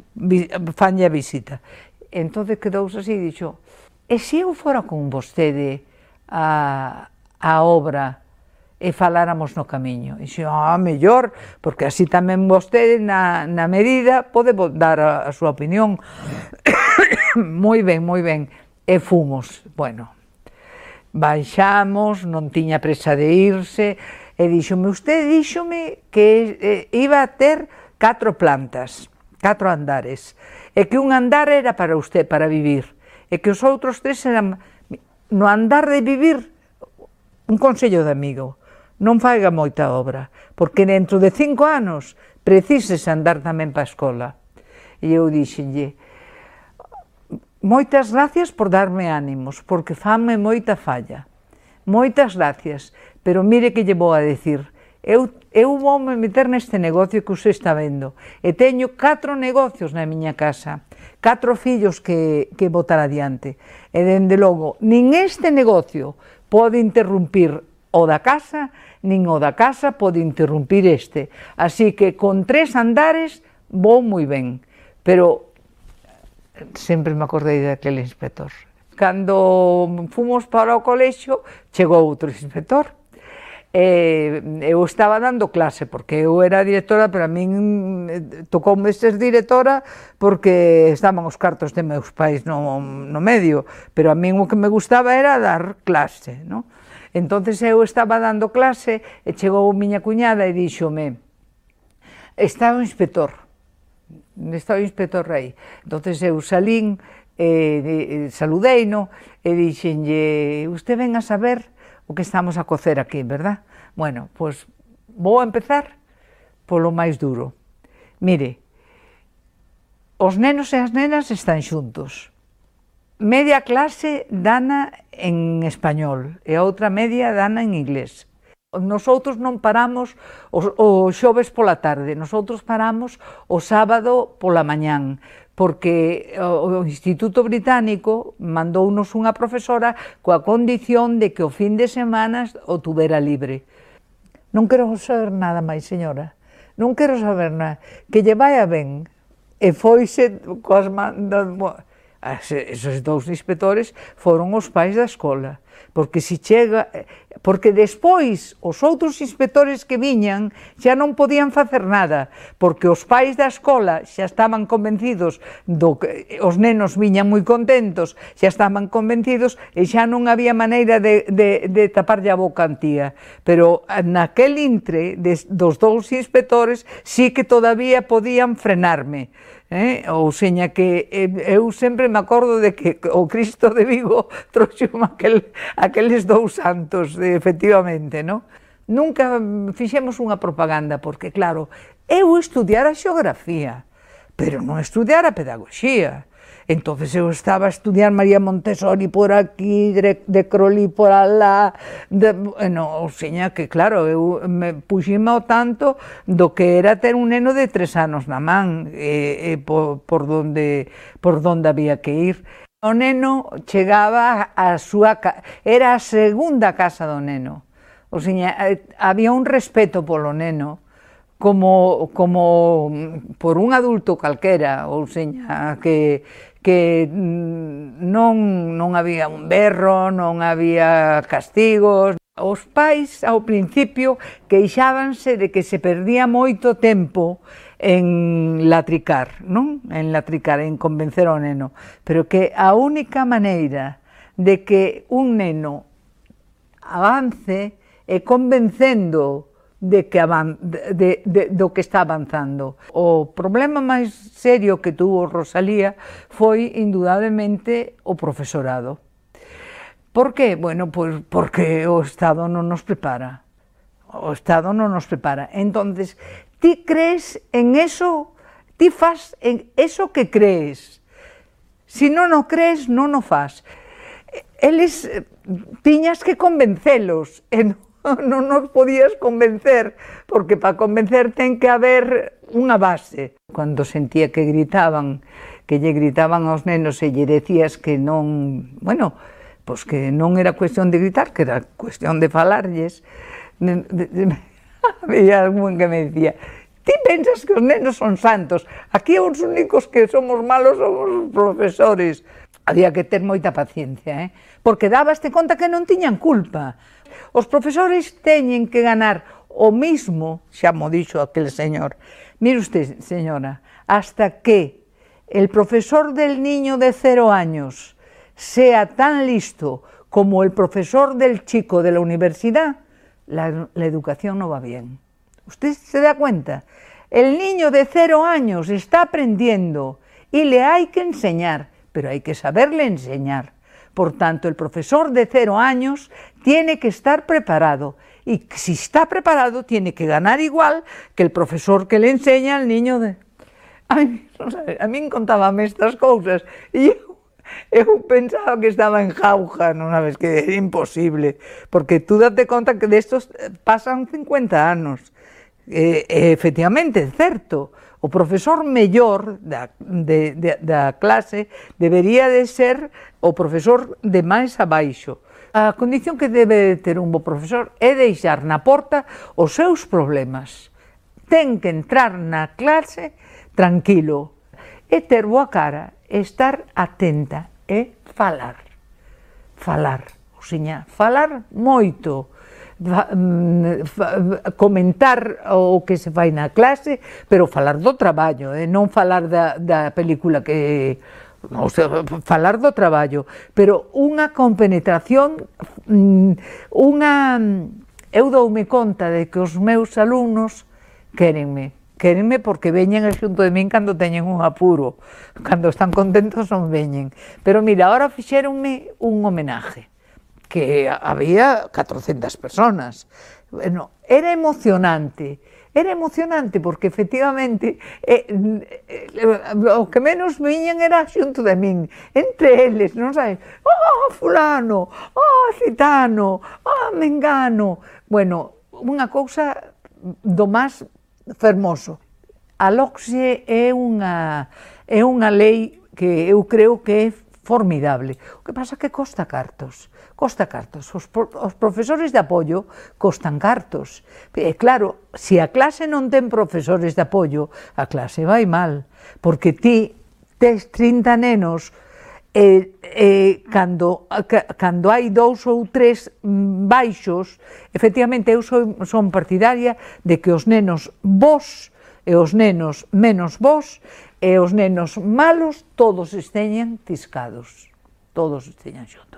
fanlle a visita. Entón quedouse así e dixo, e se eu fora con vostede a, a obra e faláramos no camiño. E dixo, ah, mellor, porque así tamén vostede na, na medida pode dar a, a súa opinión. moi ben, moi ben. E fomos, bueno, Baixamos, non tiña presa de irse, e díxome, usted díxome que eh, iba a ter catro plantas, catro andares, e que un andar era para usted, para vivir, e que os outros tres eran no andar de vivir un consello de amigo, non faiga moita obra, porque dentro de cinco anos precises andar tamén pa escola. E eu dixenlle, Moitas gracias por darme ánimos, porque fanme moita falla. Moitas gracias, pero mire que lle vou a decir. Eu, eu vou me meter neste negocio que usted está vendo. E teño catro negocios na miña casa, catro fillos que, que botar adiante. E, dende logo, nin este negocio pode interrumpir o da casa, nin o da casa pode interrumpir este. Así que con tres andares vou moi ben, pero sempre me acordei daquele inspector. Cando fomos para o colexio, chegou outro inspector. E eu estaba dando clase, porque eu era directora, pero a min eh, tocoume ser directora porque estaban os cartos de meus pais no, no medio, pero a min o que me gustaba era dar clase, non? Entonces eu estaba dando clase e chegou miña cuñada e díxome, está o inspector, estaba o inspector rei. Entonces eu salín, eh, saludeino e dixenlle, usted ven a saber o que estamos a cocer aquí, verdad? Bueno, pois pues, vou a empezar polo máis duro. Mire, os nenos e as nenas están xuntos. Media clase dana en español e a outra media dana en inglés. Nosotros non paramos o, o xoves pola tarde, nosotros paramos o sábado pola mañán, porque o Instituto Británico mandounos unha profesora coa condición de que o fin de semana o tuvera libre. Non quero saber nada máis, señora. Non quero saber nada. Que lle vai a ben. E foise coas mandas... Esos dous inspectores foron os pais da escola porque si chega porque despois os outros inspectores que viñan xa non podían facer nada, porque os pais da escola xa estaban convencidos do que os nenos viñan moi contentos, xa estaban convencidos e xa non había maneira de, de, de taparlle a boca antía. Pero naquel intre des, dos dous inspectores sí que todavía podían frenarme. Eh? Ou seña que eh, eu sempre me acordo de que o Cristo de Vigo trouxe aquel, aqueles dous santos, de, efectivamente, no? Nunca fixemos unha propaganda, porque, claro, eu estudiara xeografía, pero non estudiara pedagogía. Entonces eu estaba a estudiar María Montessori por aquí, de, de Crowley por alá, de, no, o seña que claro, eu me puxime ao tanto do que era ter un neno de tres anos na man, e, e por, por, donde, por donde había que ir. O neno chegaba a súa era a segunda casa do neno. O seña, eh, había un respeto polo neno como, como mm, por un adulto calquera, ou seña, que, que mm, non, non había un berro, non había castigos. Os pais, ao principio, queixábanse de que se perdía moito tempo en latricar, non? En latricar, en convencer ao neno. Pero que a única maneira de que un neno avance é convencendo de que avan, de, de, do que está avanzando. O problema máis serio que tuvo Rosalía foi, indudablemente, o profesorado. Por que? Bueno, pois porque o Estado non nos prepara. O Estado non nos prepara. Entonces, ti crees en eso, ti faz en eso que crees. Si non o crees, non o faz. Eles eh, tiñas que convencelos. E non non nos podías convencer, porque para convencer ten que haber unha base. Cando sentía que gritaban, que lle gritaban aos nenos e lle decías que non, bueno, pois que non era cuestión de gritar, que era cuestión de falarlles, había algún que me decía, ti pensas que os nenos son santos, aquí os únicos que somos malos somos os profesores, había que ter moita paciencia, eh? porque dabaste conta que non tiñan culpa. Os profesores teñen que ganar o mismo, xa mo dixo aquel señor, mire usted, señora, hasta que el profesor del niño de cero años sea tan listo como el profesor del chico de la universidad, la, la educación no va bien. ¿Usted se da cuenta? El niño de cero años está aprendiendo y le hay que enseñar. Pero hay que saberle enseñar. Por tanto, el profesor de cero años tiene que estar preparado y si está preparado tiene que ganar igual que el profesor que le enseña al niño de... A mí, a mí contábame estas cousas e eu, eu pensaba que estaba en jauja, non sabes, que era imposible, porque tú date conta que destos pasan 50 anos. E, e efectivamente, certo, O profesor mellor da, de, de, da clase debería de ser o profesor de máis abaixo. A condición que debe ter un bo profesor é deixar na porta os seus problemas. Ten que entrar na clase tranquilo e ter boa cara, estar atenta e falar. Falar, o señá, falar moito Mm, comentar o que se fai na clase, pero falar do traballo, e non falar da, da película que o sea, falar do traballo, pero unha compenetración, mm, unha mm, eu doume conta de que os meus alumnos querenme, querenme porque veñen xunto de min cando teñen un apuro, cando están contentos non veñen. Pero mira, ahora fixeronme un homenaje que había 400 personas. Bueno, era emocionante. Era emocionante porque efectivamente eh, eh, o que menos viñan era xunto de min, entre eles, non sabes? Oh, fulano, oh, citano, oh, mengano. Bueno, unha cousa do máis fermoso. A LOCSE é unha, é unha lei que eu creo que é formidable. O que pasa que costa cartos costa cartos. Os, pro, os profesores de apoio costan cartos. E claro, se a clase non ten profesores de apoio, a clase vai mal, porque ti tes 30 nenos e, e cando, cando hai dous ou tres baixos, efectivamente eu son, son partidaria de que os nenos vos e os nenos menos vos e os nenos malos todos esteñan tiscados, todos esteñan xuntos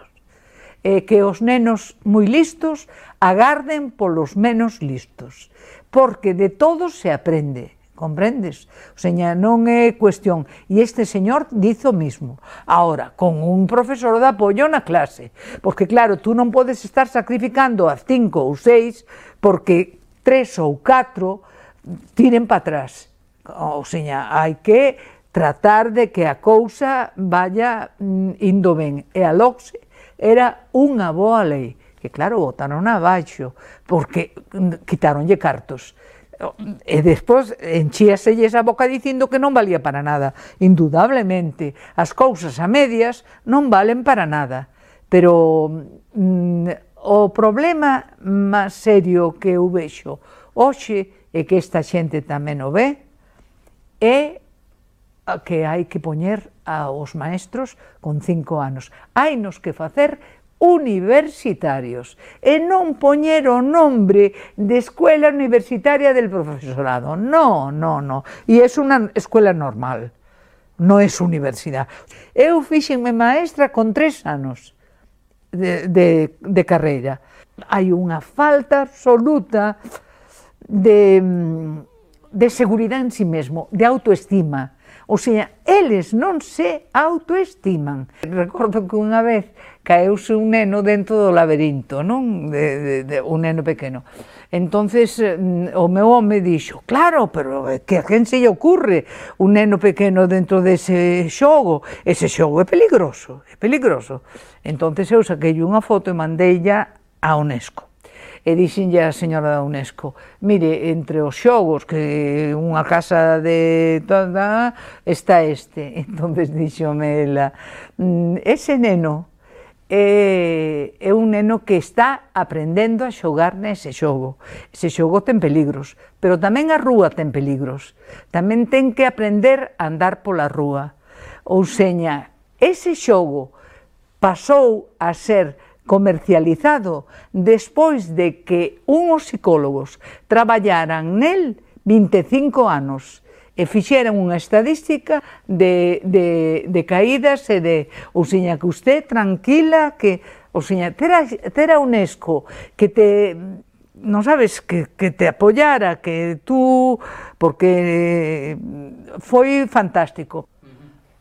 eh, que os nenos moi listos agarden polos menos listos, porque de todo se aprende comprendes? O seña, non é cuestión. E este señor dizo mismo. Ahora, con un profesor de apoio na clase. Porque claro, tú non podes estar sacrificando a cinco ou seis porque tres ou catro tiren para atrás. O seña, hai que tratar de que a cousa vaya mm, indo ben. E a loxe era unha boa lei, que claro, votaron abaixo, porque quitaronlle cartos. E despois enchíaselles a boca dicindo que non valía para nada. Indudablemente, as cousas a medias non valen para nada. Pero mm, o problema máis serio que eu vexo hoxe e que esta xente tamén o ve é que hai que poñer aos maestros con cinco anos. Hai nos que facer universitarios e non poñer o nombre de escuela universitaria del profesorado. No, no, no. E é unha escuela normal, non é universidade. Eu fixenme maestra con tres anos de, de, de carreira. Hai unha falta absoluta de, de seguridade en si sí mesmo, de autoestima O sea, eles non se autoestiman. Recordo que unha vez caeuse un neno dentro do laberinto, non? De, de, de, un neno pequeno. Entonces mm, o meu home dixo, claro, pero eh, que a quen se lle ocurre un neno pequeno dentro dese xogo? Ese xogo é peligroso, é peligroso. Entonces eu saquei unha foto e mandeilla a UNESCO e dixenlle a señora da UNESCO, mire, entre os xogos que unha casa de toda está este. Entonces dixome ela, mm, ese neno é, é un neno que está aprendendo a xogar nese xogo. Ese xogo ten peligros, pero tamén a rúa ten peligros. Tamén ten que aprender a andar pola rúa. Ou seña, ese xogo pasou a ser comercializado despois de que unhos psicólogos traballaran nel 25 anos e fixeran unha estadística de, de, de caídas e de ousiña que usted tranquila que ousiña tera, tera UNESCO que te non sabes que, que te apoyara, que tú, porque foi fantástico.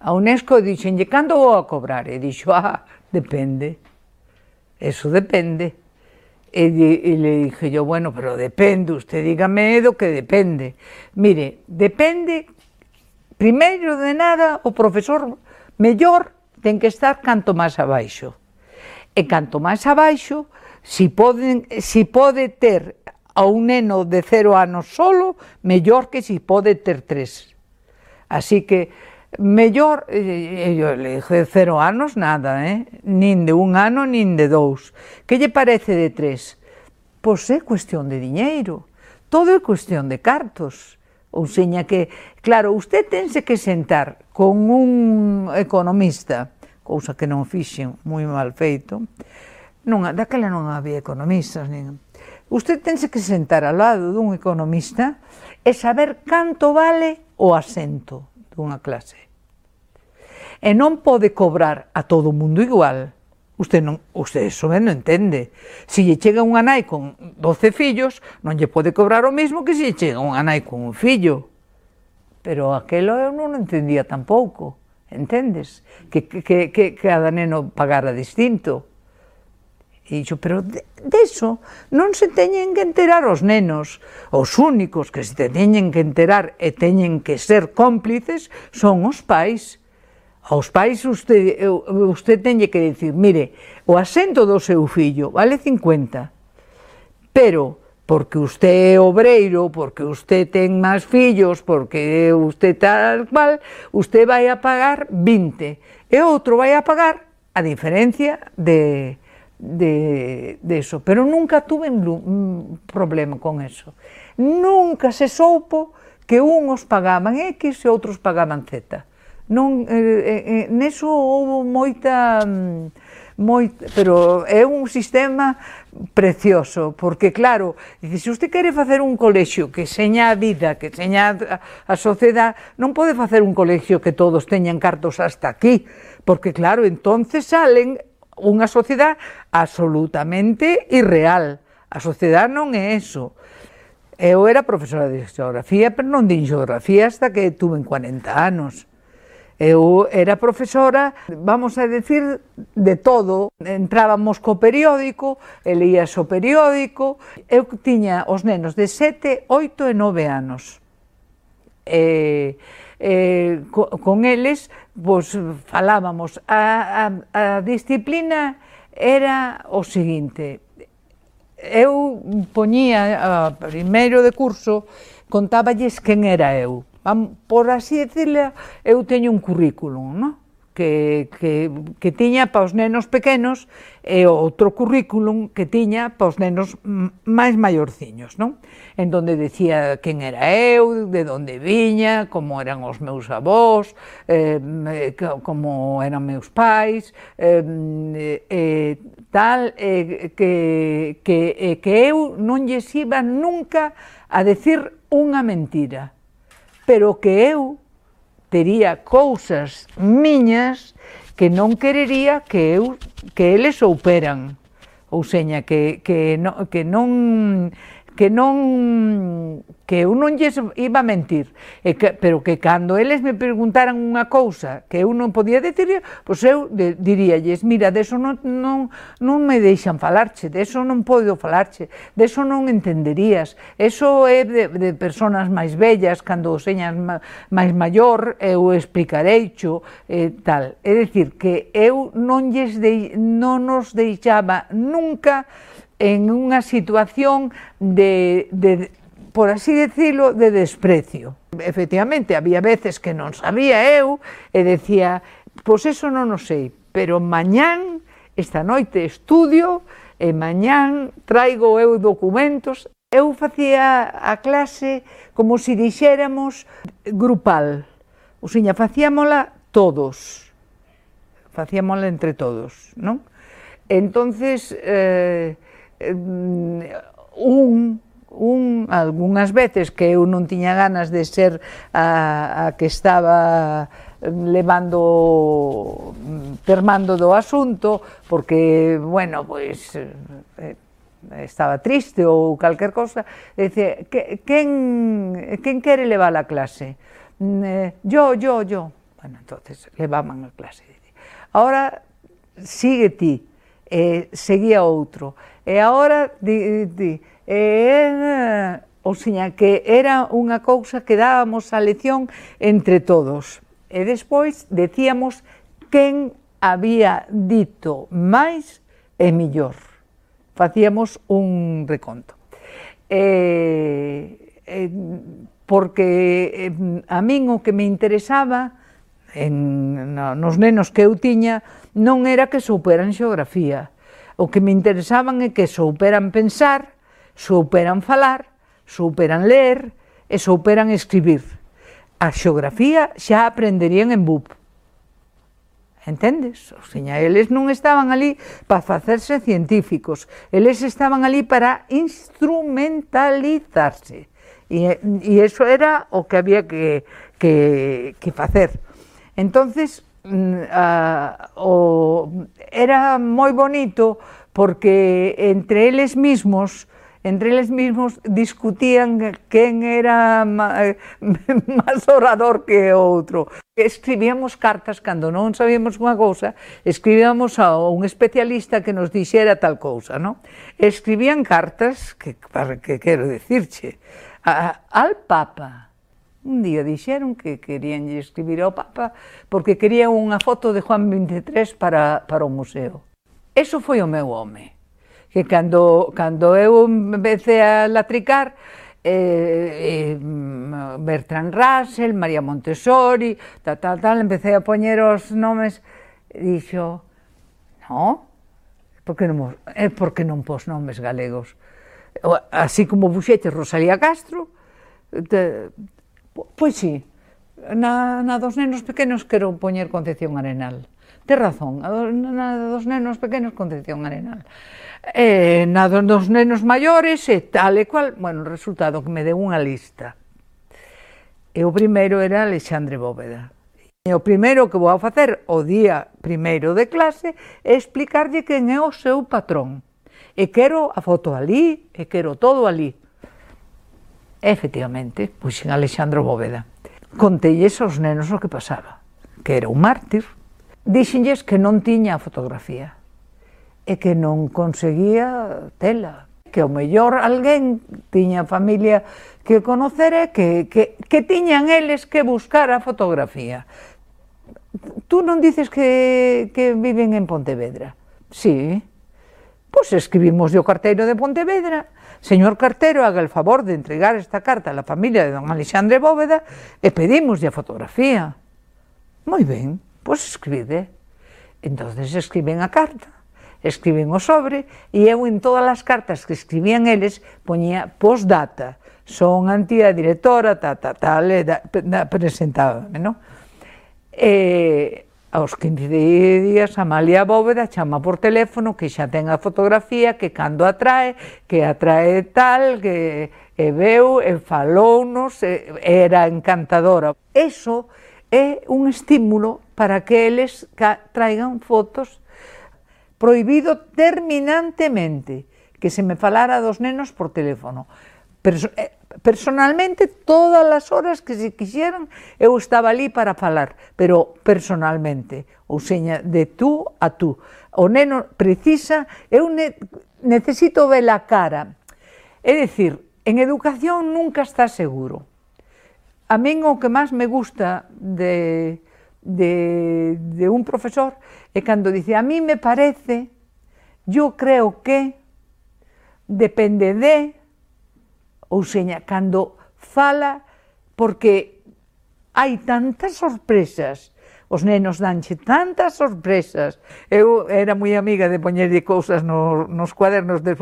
A UNESCO dixenlle, cando vou a cobrar? E dixo, ah, depende. Eso depende. E le dije yo, bueno, pero depende, usted dígame do que depende. Mire, depende, primeiro de nada, o profesor mellor ten que estar canto máis abaixo. E canto máis abaixo, si, poden, si ter a un neno de cero anos solo, mellor que si pode ter tres. Así que, mellor, eh, eh, eh, e eu le dije, cero anos nada, eh? nin de un ano, nin de dous. Que lle parece de tres? Pois é cuestión de diñeiro, todo é cuestión de cartos. Ou seña que, claro, usted tense que sentar con un economista, cousa que non fixen, moi mal feito, non, daquela non había economistas, nin... Usted tense que sentar ao lado dun economista e saber canto vale o asento dunha clase. E non pode cobrar a todo o mundo igual. Usted, non, usted eso ben non entende. Se lle chega unha nai con 12 fillos, non lle pode cobrar o mesmo que se lle chega unha nai con un fillo. Pero aquelo eu non entendía tampouco, entendes? Que, que, que cada neno pagara distinto. E dixo, pero de, eso non se teñen que enterar os nenos. Os únicos que se teñen que enterar e teñen que ser cómplices son os pais. Aos pais usted, usted teñe que dicir, mire, o asento do seu fillo vale 50, pero porque usted é obreiro, porque usted ten máis fillos, porque usted tal cual, usted vai a pagar 20 e outro vai a pagar a diferencia de, de, de eso. Pero nunca tuve un problema con eso. Nunca se soupo que uns pagaban X e outros pagaban Z. Non, eh, eh, eh neso houve moita... Mm, Moi, pero é un sistema precioso, porque claro, dice, se usted quere facer un colexio que seña a vida, que seña a, a sociedade, non pode facer un colexio que todos teñan cartos hasta aquí, porque claro, entonces salen unha sociedade absolutamente irreal. A sociedade non é eso. Eu era profesora de xeografía, pero non din xeografía hasta que tuve 40 anos. Eu era profesora, vamos a decir, de todo. Entrábamos co periódico, elías o periódico. Eu tiña os nenos de 7, 8 e 9 anos. E eh, co, con eles pois, falábamos. A, a, a disciplina era o seguinte, eu poñía, a primeiro de curso, contáballes quen era eu. Por así decirle, eu teño un currículum, non? que, que, que tiña para os nenos pequenos e outro currículum que tiña para os nenos máis maiorciños, non? En donde decía quen era eu, de onde viña, como eran os meus avós, eh, eh como eran meus pais, eh, eh, tal, eh, que, que, eh, que eu non lles iba nunca a decir unha mentira, pero que eu tería cousas miñas que non querería que eu que eles souperan. Ou seña que que non, que non que non que eu non lles iba a mentir, e que, pero que cando eles me preguntaran unha cousa que eu non podía decir, pois eu de, diríalles, mira, deso non, non, non me deixan falarche, deso non podo falarche, deso non entenderías, eso é de, de personas máis vellas, cando señas máis maior, eu explicarei xo, e tal. É dicir, que eu non, lles de, non nos deixaba nunca en unha situación de, de por así decirlo, de desprecio. Efectivamente, había veces que non sabía eu e decía, pois eso non o sei, pero mañán, esta noite estudio e mañán traigo eu documentos. Eu facía a clase como se dixéramos grupal, ou seja, facíamola todos, facíamola entre todos, non? Entonces, eh, Eh, un un algunhas veces que eu non tiña ganas de ser a, a que estaba levando termando do asunto porque bueno, pois eh, eh estaba triste ou calquer cosa, dice, que, quen, quen quere levar a clase? Mm, eh, yo, yo, yo. Bueno, entonces levaban a clase. Ahora sigue ti, eh, seguía outro. E agora, di, di, eh, ou seña, que era unha cousa que dábamos a lección entre todos. E despois decíamos quen había dito máis e millor. Facíamos un reconto. Eh, e, porque eh, a min o que me interesaba en, no, nos nenos que eu tiña non era que superan xeografía, O que me interesaban é que souperan pensar, souperan falar, souperan ler e souperan escribir. A xeografía xa aprenderían en BUP. Entendes? O seña, eles non estaban ali para facerse científicos, eles estaban ali para instrumentalizarse. E, e iso era o que había que, que, que facer. Entonces, a, o, era moi bonito porque entre eles mismos entre eles mismos discutían quen era máis orador que outro. Escribíamos cartas cando non sabíamos unha cousa, escribíamos a un especialista que nos dixera tal cousa, non? Escribían cartas, que, para que quero dicirche, a, al Papa, Un día dixeron que querían escribir ao Papa porque querían unha foto de Juan 23 para, para o museo. Eso foi o meu home, que cando, cando eu empecé a latricar, eh, eh, Bertrand Russell, María Montessori, tal, tal, tal, empecé a poñer os nomes, e dixo, no, porque non, é eh, porque non pos nomes galegos. Así como Buxete Rosalía Castro, te, Pois sí, na, na dos nenos pequenos quero poñer Concepción Arenal. Te razón, na dos nenos pequenos Concepción Arenal. Eh, na dos nenos maiores e tal e cual, bueno, resultado que me deu unha lista. E o primeiro era Alexandre Bóveda. E o primeiro que vou a facer o día primeiro de clase é explicarlle quen é o seu patrón. E quero a foto ali, e quero todo ali. Efectivamente, puxen a Alexandro Bóveda. Contelles aos nenos o que pasaba, que era un mártir. Dixenlles que non tiña a fotografía e que non conseguía tela, que o mellor alguén tiña familia que conocere, que, que, que tiñan eles que buscar a fotografía. Tú non dices que, que viven en Pontevedra? Sí. Pois escribimos o carteiro de Pontevedra Señor Cartero, haga el favor de entregar esta carta a la familia de don Alexandre Bóveda e pedimoslle a fotografía. Moi ben, pois escribe. Entonces escriben a carta, escriben o sobre, e eu en todas as cartas que escribían eles poñía postdata, son antía directora, ta, ta, tal, e da, da, presentábame, non? Eh, aos 15 días Amalia Bóveda chama por teléfono que xa ten a fotografía, que cando atrae, que atrae tal, que e veu e falounos, e, era encantadora. Eso é un estímulo para que eles traigan fotos proibido terminantemente que se me falara dos nenos por teléfono. Pero, eh, personalmente todas as horas que se quixeran eu estaba ali para falar, pero personalmente, ou seña, de tú a tú. O neno precisa, eu ne, necesito ver a cara. É dicir, en educación nunca está seguro. A min o que máis me gusta de, de, de un profesor é cando dice, a mí me parece, yo creo que, depende de, Ou seña, cando fala, porque hai tantas sorpresas, os nenos danche tantas sorpresas. Eu era moi amiga de poñerlle cousas no, nos cuadernos de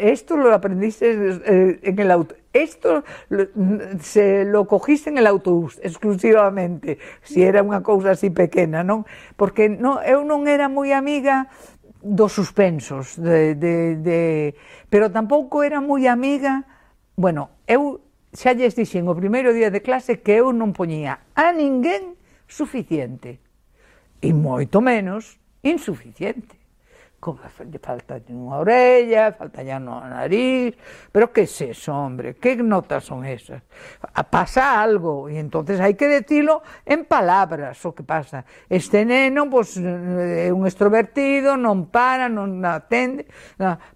isto lo aprendiste eh, en el auto, isto se lo cogiste en el autobús exclusivamente, se si era unha cousa así pequena, non? Porque no, eu non era moi amiga dos suspensos, de, de, de... pero tampouco era moi amiga, bueno, eu xa lles dixen o primeiro día de clase que eu non poñía a ninguén suficiente, e moito menos insuficiente. Como, falta unha orella, falta ya no nariz, pero que es eso, hombre, que notas son esas? Ah, pasa algo e entonces hai que decirlo en palabras o que pasa. Este neno, pois, pues, eh, é un extrovertido, non para, non atende,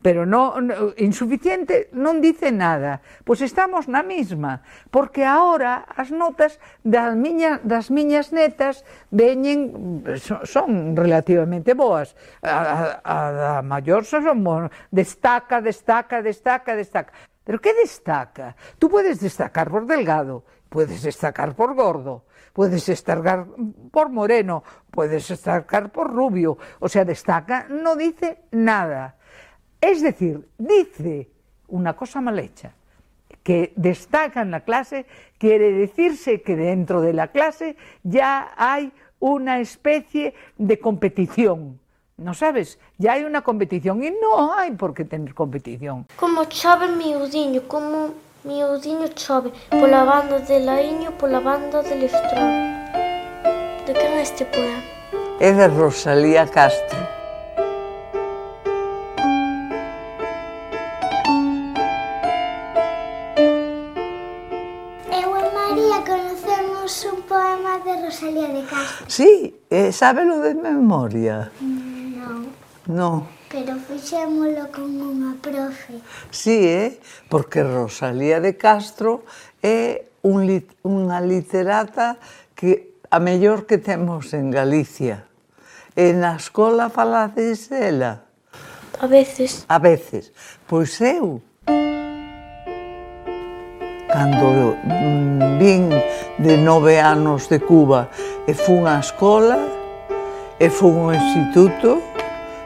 pero no, no, insuficiente, non dice nada. Pois pues estamos na mesma, porque ahora as notas das miñas, das miñas netas veñen, son, son relativamente boas. A, a, maior son destaca, destaca, destaca, destaca. Pero que destaca? Tú puedes destacar por delgado, puedes destacar por gordo, puedes destacar por moreno, puedes destacar por rubio. O sea, destaca no dice nada. Es decir, dice una cosa mal hecha. Que destaca en la clase quiere decirse que dentro de la clase ya hay una especie de competición No sabes? Ya hai unha competición e non hai por que tener competición. Como chove miudiño, como miudiño chove, pola banda de Laiño, pola banda de Lestrón. De quen este poema? É de Rosalía Castro. Eu e María conocemos un poema de Rosalía de Castro. Sí, eh, sábelo de memoria. Mm. Non. Non. Pero fixémolo con unha profe. Sí, eh? porque Rosalía de Castro é un lit unha literata que a mellor que temos en Galicia. E na escola falades ela? A veces. A veces. Pois eu, cando vin de nove anos de Cuba e fun á escola e fun ao instituto,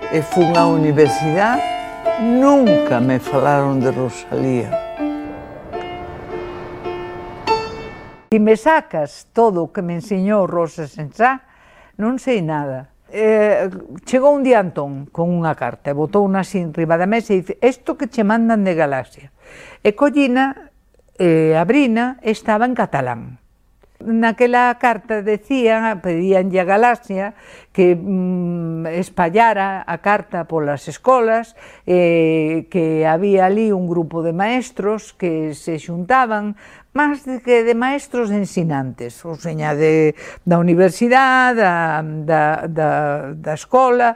e fun á universidade, nunca me falaron de Rosalía. Si me sacas todo o que me enseñou Rosa Sensá, non sei nada. Eh, chegou un día Antón con unha carta e botou unha así en riba da mesa e dice isto que che mandan de Galaxia. E collina, eh, abrina, estaba en catalán. Naquela carta decían, pedíanlle a Galaxia que mm, espallara a carta polas escolas, eh, que había ali un grupo de maestros que se xuntaban, máis de que de maestros ensinantes, ou seña de, da universidade, da, da, da, da escola,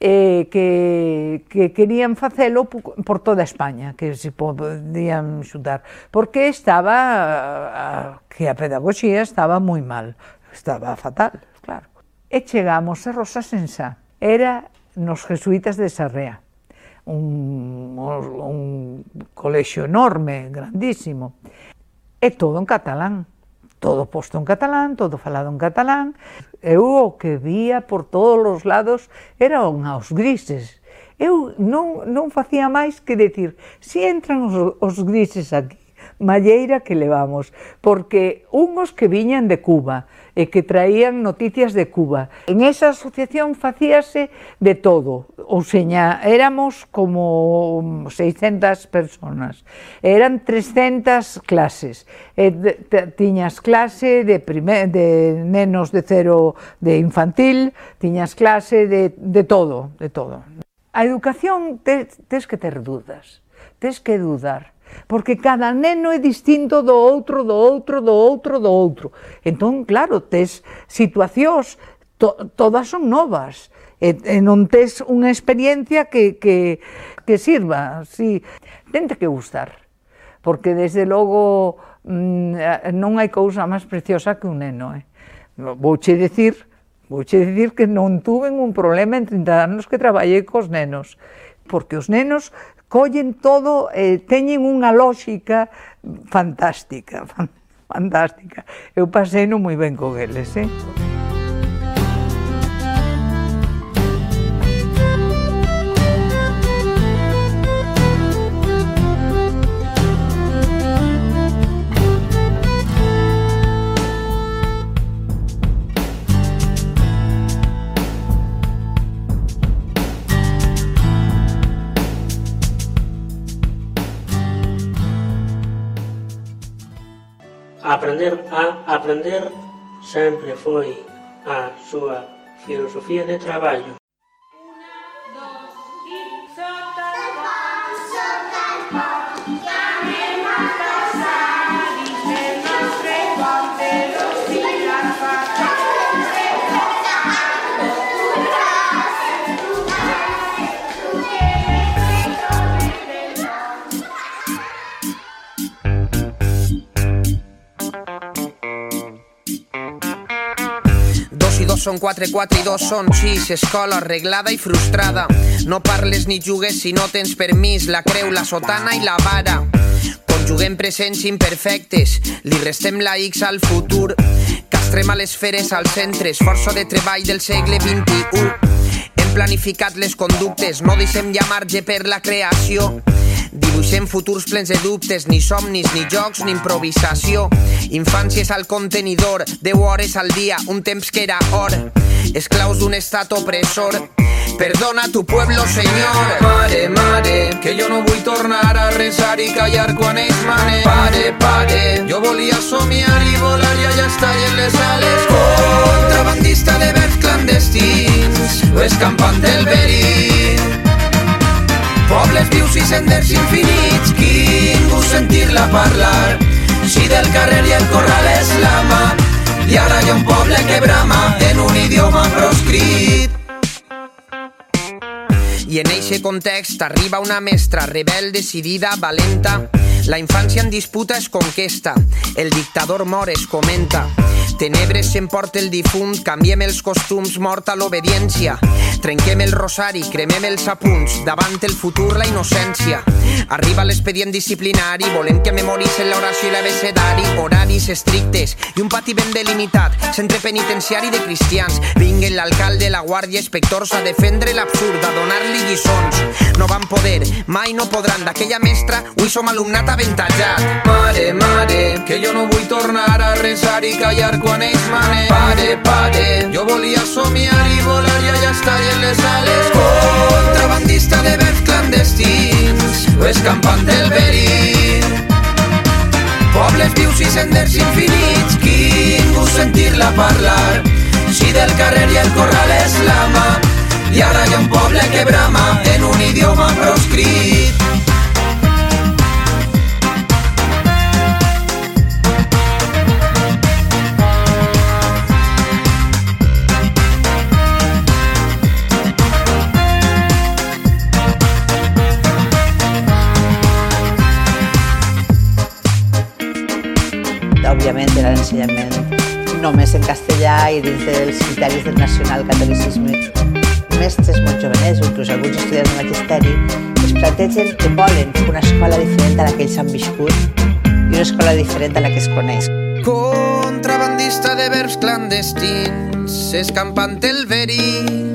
eh, que, que querían facelo por toda España, que se podían xuntar, porque estaba a, que a pedagogía estaba moi mal, estaba fatal, claro. E chegamos a Rosa Sensa, era nos jesuitas de Sarrea, un, un colexio enorme, grandísimo, e todo en catalán todo posto en catalán, todo falado en catalán. Eu o que vía por todos os lados eran os grises. Eu non, non facía máis que decir, si entran os, os grises aquí, malleira que levamos, porque unhos que viñan de Cuba e que traían noticias de Cuba. En esa asociación facíase de todo, ou seña, éramos como 600 personas, eran 300 clases, e tiñas clase de, primer, de nenos de cero de infantil, tiñas clase de, de todo, de todo. A educación tes, tes que ter dudas, tes que dudar, Porque cada neno é distinto do outro, do outro, do outro, do outro. Entón, claro, tes situacións, to, todas son novas. E, e non tes unha experiencia que, que, que sirva. Si. Tente que gustar. Porque, desde logo, mm, non hai cousa máis preciosa que un neno. Eh? Vouche dicir, vouche dicir que non tuven un problema en 30 anos que traballei cos nenos porque os nenos collen todo, eh, teñen unha lógica fantástica, fantástica. Eu pasei moi ben con eles, eh? Aprender a aprender sempre foi a súa filosofía de traballo. Són quatre, quatre i dos són sis. Escola arreglada i frustrada. No parles ni jugues si no tens permís. La creu, la sotana i la vara. Conjuguem presents imperfectes. Li restem la X al futur. Castrem a les feres als centres. Força de treball del segle XXI. Hem planificat les conductes. No deixem ja marge per la creació. Dibuixem futurs plens de dubtes, ni somnis, ni jocs, ni improvisació. Infàncies al contenidor, 10 hores al dia, un temps que era or. Esclaus d'un estat opressor. Perdona tu pueblo, senyor. Mare, mare, que jo no vull tornar a resar i callar quan ells manen. Pare, pare, jo volia somiar i volar i allà estar en les ales. Contrabandista de verbs clandestins, o escampant del verí. Pobles vius i senders infinits, ningú sentir-la parlar. Si del carrer i el corral és l'ama, i ara hi ha un poble que brama en un idioma proscrit. I en eixe context arriba una mestra rebel, decidida, valenta. La infància en disputa es conquesta, el dictador mor es comenta. Tenebres s'emporta el difunt, canviem els costums, morta l'obediència. Trenquem el rosari, cremem els apunts, davant el futur la innocència. Arriba l'expedient disciplinari, volem que memoricen l'oració i l'abecedari, horaris estrictes i un pati ben delimitat, centre penitenciari de cristians. Vinguen l'alcalde, la guàrdia, inspectors a defendre l'absurd, a donar-li lliçons. No van poder, mai no podran, d'aquella mestra, avui som alumnat aventatjat. Mare, mare, que jo no vull tornar a resar i callar quan ells manen. Pare, pare, jo volia somiar i volar i allà estar en les ales. Contrabandista de verbs clandestins, o escampant del verí. Pobles vius i senders infinits, ningú sentir-la parlar. Si del carrer i el corral és l'ama, i ara hi ha un poble que brama en un idioma proscrit. Òbviament era l'ensenyament només en castellà i dins dels criteris del nacional-catolicisme. Mestres molt jovenets, inclús alguns estudiants de magisteri, es plantegen que volen una escola diferent a la que ells han viscut i una escola diferent a la que es coneix. Contrabandista de verbs clandestins, escampant el verí.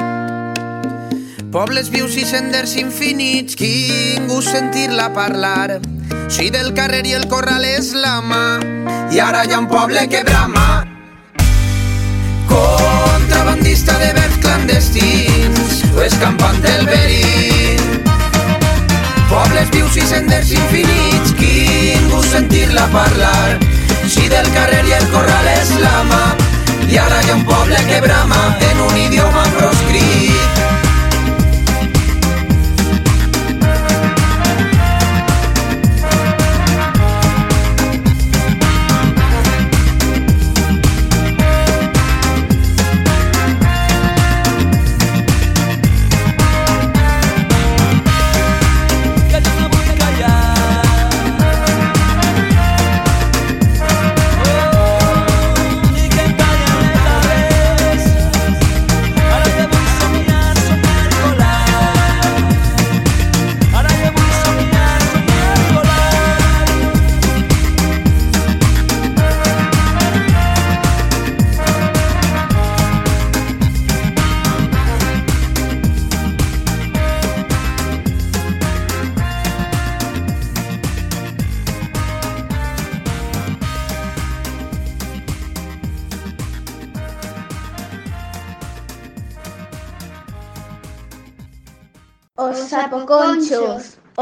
Pobles vius i senders infinits, ningú sentir-la parlar. Si del carrer i el corral és la mà, i ara hi ha un poble que brama. Contrabandista de verbs clandestins, o escampant el verí. Pobles vius i senders infinits, ningú sentir-la parlar. Si del carrer i el corral és la mà, i ara hi ha un poble que brama en un idioma proscrit.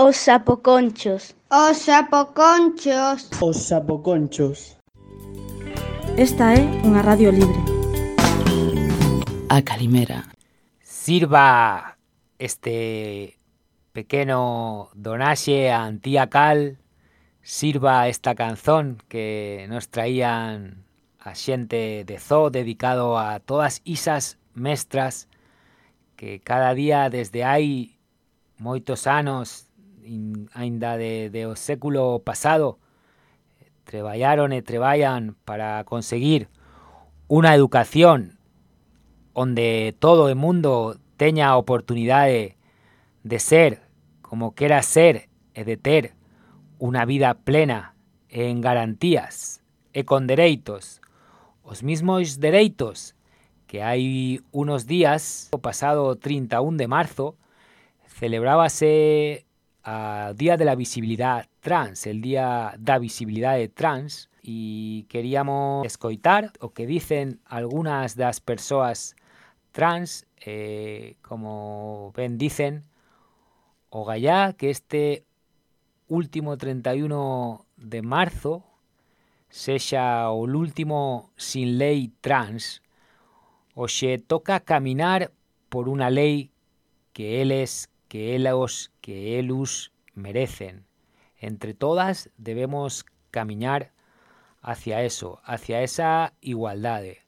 Os sapoconchos. Os sapoconchos. Os sapoconchos. Esta é unha radio libre. A Calimera. Sirva este pequeno donaxe a Antía Cal sirva esta canzón que nos traían a xente de Zoo dedicado a todas isas mestras que cada día desde hai moitos anos ainda de, de século pasado treballaron e treballan para conseguir unha educación onde todo o mundo teña oportunidade de ser como quera ser e de ter unha vida plena en garantías e con dereitos, os mismos dereitos que hai unos días, o pasado 31 de marzo, celebrábase a Día de la Visibilidad Trans, el Día da Visibilidade Trans, e queríamos escoitar o que dicen algunhas das persoas trans, eh, como ben dicen, o gallá que este último 31 de marzo sexa o último sin lei trans, oxe toca caminar por unha lei que eles, que elos, que elus merecen. Entre todas debemos camiñar hacia eso, hacia esa igualdade.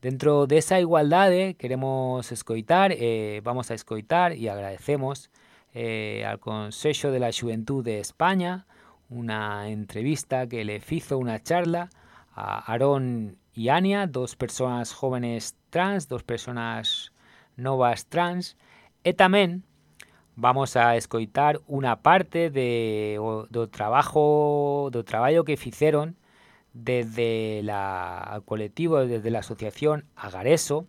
Dentro desa igualdade queremos escoitar, eh, vamos a escoitar e agradecemos eh, al Consejo de la Juventud de España una entrevista que le hizo una charla a Aarón y Ania, dos personas jóvenes trans, dos personas novas trans, e tamén vamos a escoitar unha parte de, o, do trabajo do traballo que fixeron desde la colectivo, desde la asociación Agareso,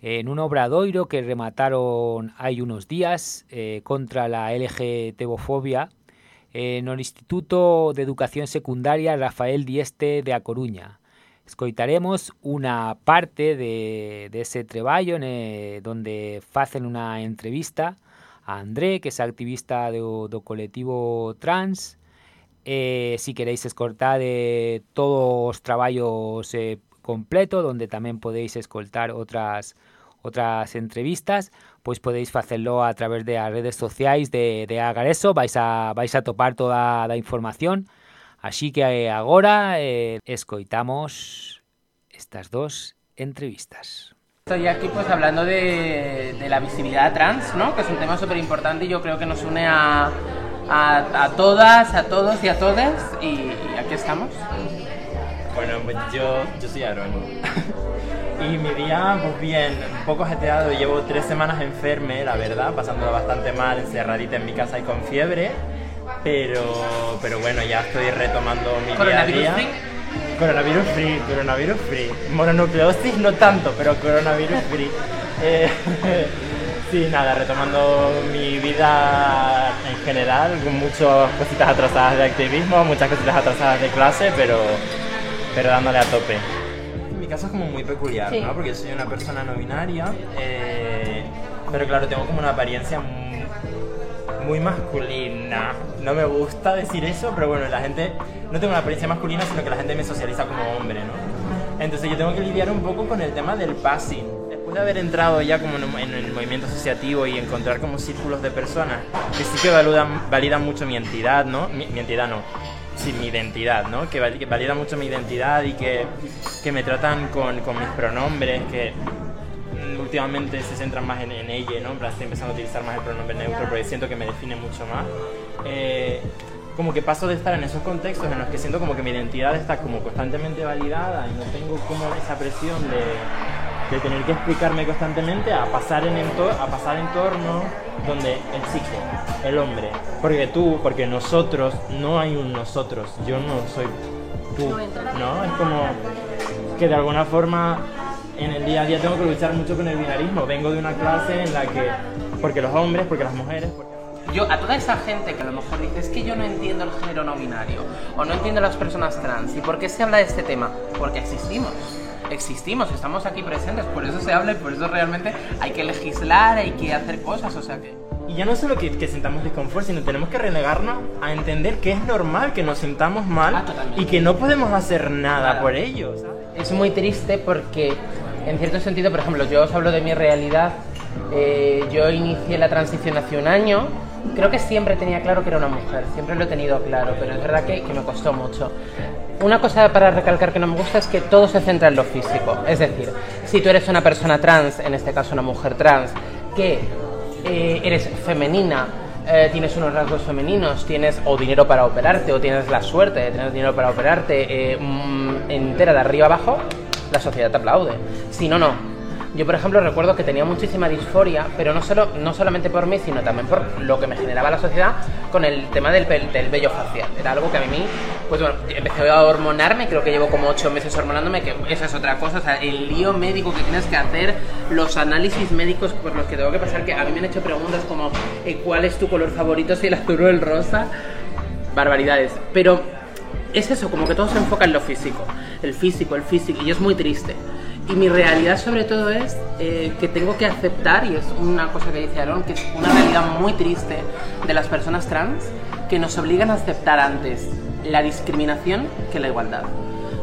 en un obradoiro que remataron hai unos días eh, contra la LGTBofobia en el Instituto de Educación Secundaria Rafael Dieste de A Coruña. Escoitaremos una parte de, de ese traballo eh, donde facen una entrevista a André, que é activista do, do colectivo trans. Eh, si queréis escoltar eh, todos os traballos eh, completo, donde tamén podeis escoltar outras outras entrevistas, pois podeis facelo a través de as redes sociais de, de Agareso, vais a, vais a topar toda a información. Así que eh, agora eh, escoitamos estas dos entrevistas. Estoy aquí pues hablando de, de la visibilidad trans, ¿no? que es un tema súper importante y yo creo que nos une a, a, a, todas, a todos y a todas y, y aquí estamos. Bueno, pues yo, yo soy Aaron. Y mi día, pues bien, un poco ajetreado. Llevo tres semanas enferme, la verdad, pasándolo bastante mal, encerradita en mi casa y con fiebre. Pero, pero bueno, ya estoy retomando mi día a día. Free? Coronavirus free, coronavirus free. Mononucleosis no tanto, pero coronavirus free. Eh, sí, nada, retomando mi vida en general, con muchas cositas atrasadas de activismo, muchas cositas atrasadas de clase, pero, pero dándole a tope mi caso es como muy peculiar, sí. ¿no? Porque soy una persona no binaria, eh, pero claro, tengo como una apariencia muy, muy, masculina. No me gusta decir eso, pero bueno, la gente, no tengo una apariencia masculina, sino que la gente me socializa como hombre, ¿no? Entonces yo tengo que lidiar un poco con el tema del passing. Después de haber entrado ya como en el movimiento asociativo y encontrar como círculos de personas que sí que validan, validan mucho mi entidad, ¿no? Mi, mi entidad no, sí, mi identidad, ¿no? Que, val que, valida mucho mi identidad y que, que me tratan con, con, mis pronombres, que últimamente se centran más en, en ella, ¿no? En plan, estoy empezando a utilizar más el pronombre neutro porque siento que me define mucho más. Eh, como que paso de estar en esos contextos en los que siento como que mi identidad está como constantemente validada y no tengo como esa presión de, de tener que explicarme constantemente a pasar en entor a pasar entornos donde el chico, el hombre, porque tú, porque nosotros, no hay un nosotros, yo no soy tú, ¿no? Es como que de alguna forma en el día a día tengo que luchar mucho con el binarismo, vengo de una clase en la que, porque los hombres, porque las mujeres, porque yo a toda esa gente que a lo mejor dice es que yo no entiendo el género no binario o no entiendo las personas trans y por qué se habla de este tema porque existimos existimos estamos aquí presentes por eso se habla y por eso realmente hay que legislar hay que hacer cosas o sea que y ya no solo que, que sintamos desconfort, sino tenemos que relegarnos a entender que es normal que nos sintamos mal ah, y que no podemos hacer nada claro. por ello. ¿sabes? Es muy triste porque en cierto sentido, por ejemplo, yo os hablo de mi realidad. Eh, yo inicié la transición hace un año. Creo que siempre tenía claro que era una mujer, siempre lo he tenido claro, pero es verdad que, que me costó mucho. Una cosa para recalcar que no me gusta es que todo se centra en lo físico. Es decir, si tú eres una persona trans, en este caso una mujer trans, que eh, eres femenina, eh, tienes unos rasgos femeninos, tienes o dinero para operarte, o tienes la suerte de tener dinero para operarte mm, entera de arriba abajo, la sociedad te aplaude. Si no, no. Yo, por ejemplo, recuerdo que tenía muchísima disforia, pero no, solo, no solamente por mí, sino también por lo que me generaba la sociedad con el tema del, del vello facial. Era algo que a mí, pues bueno, empecé a hormonarme, creo que llevo como ocho meses hormonándome, que esa es otra cosa, o sea, el lío médico que tienes que hacer, los análisis médicos por los que tengo que pasar, que a mí me han hecho preguntas como, eh, ¿cuál es tu color favorito, si el azul o el rosa? Barbaridades. Pero es eso, como que todo se enfoca en lo físico. El físico, el físico, y es muy triste. Y mi realidad sobre todo es eh, que tengo que aceptar, y es una cosa que dice Aaron, que es una realidad muy triste de las personas trans, que nos obligan a aceptar antes la discriminación que la igualdad.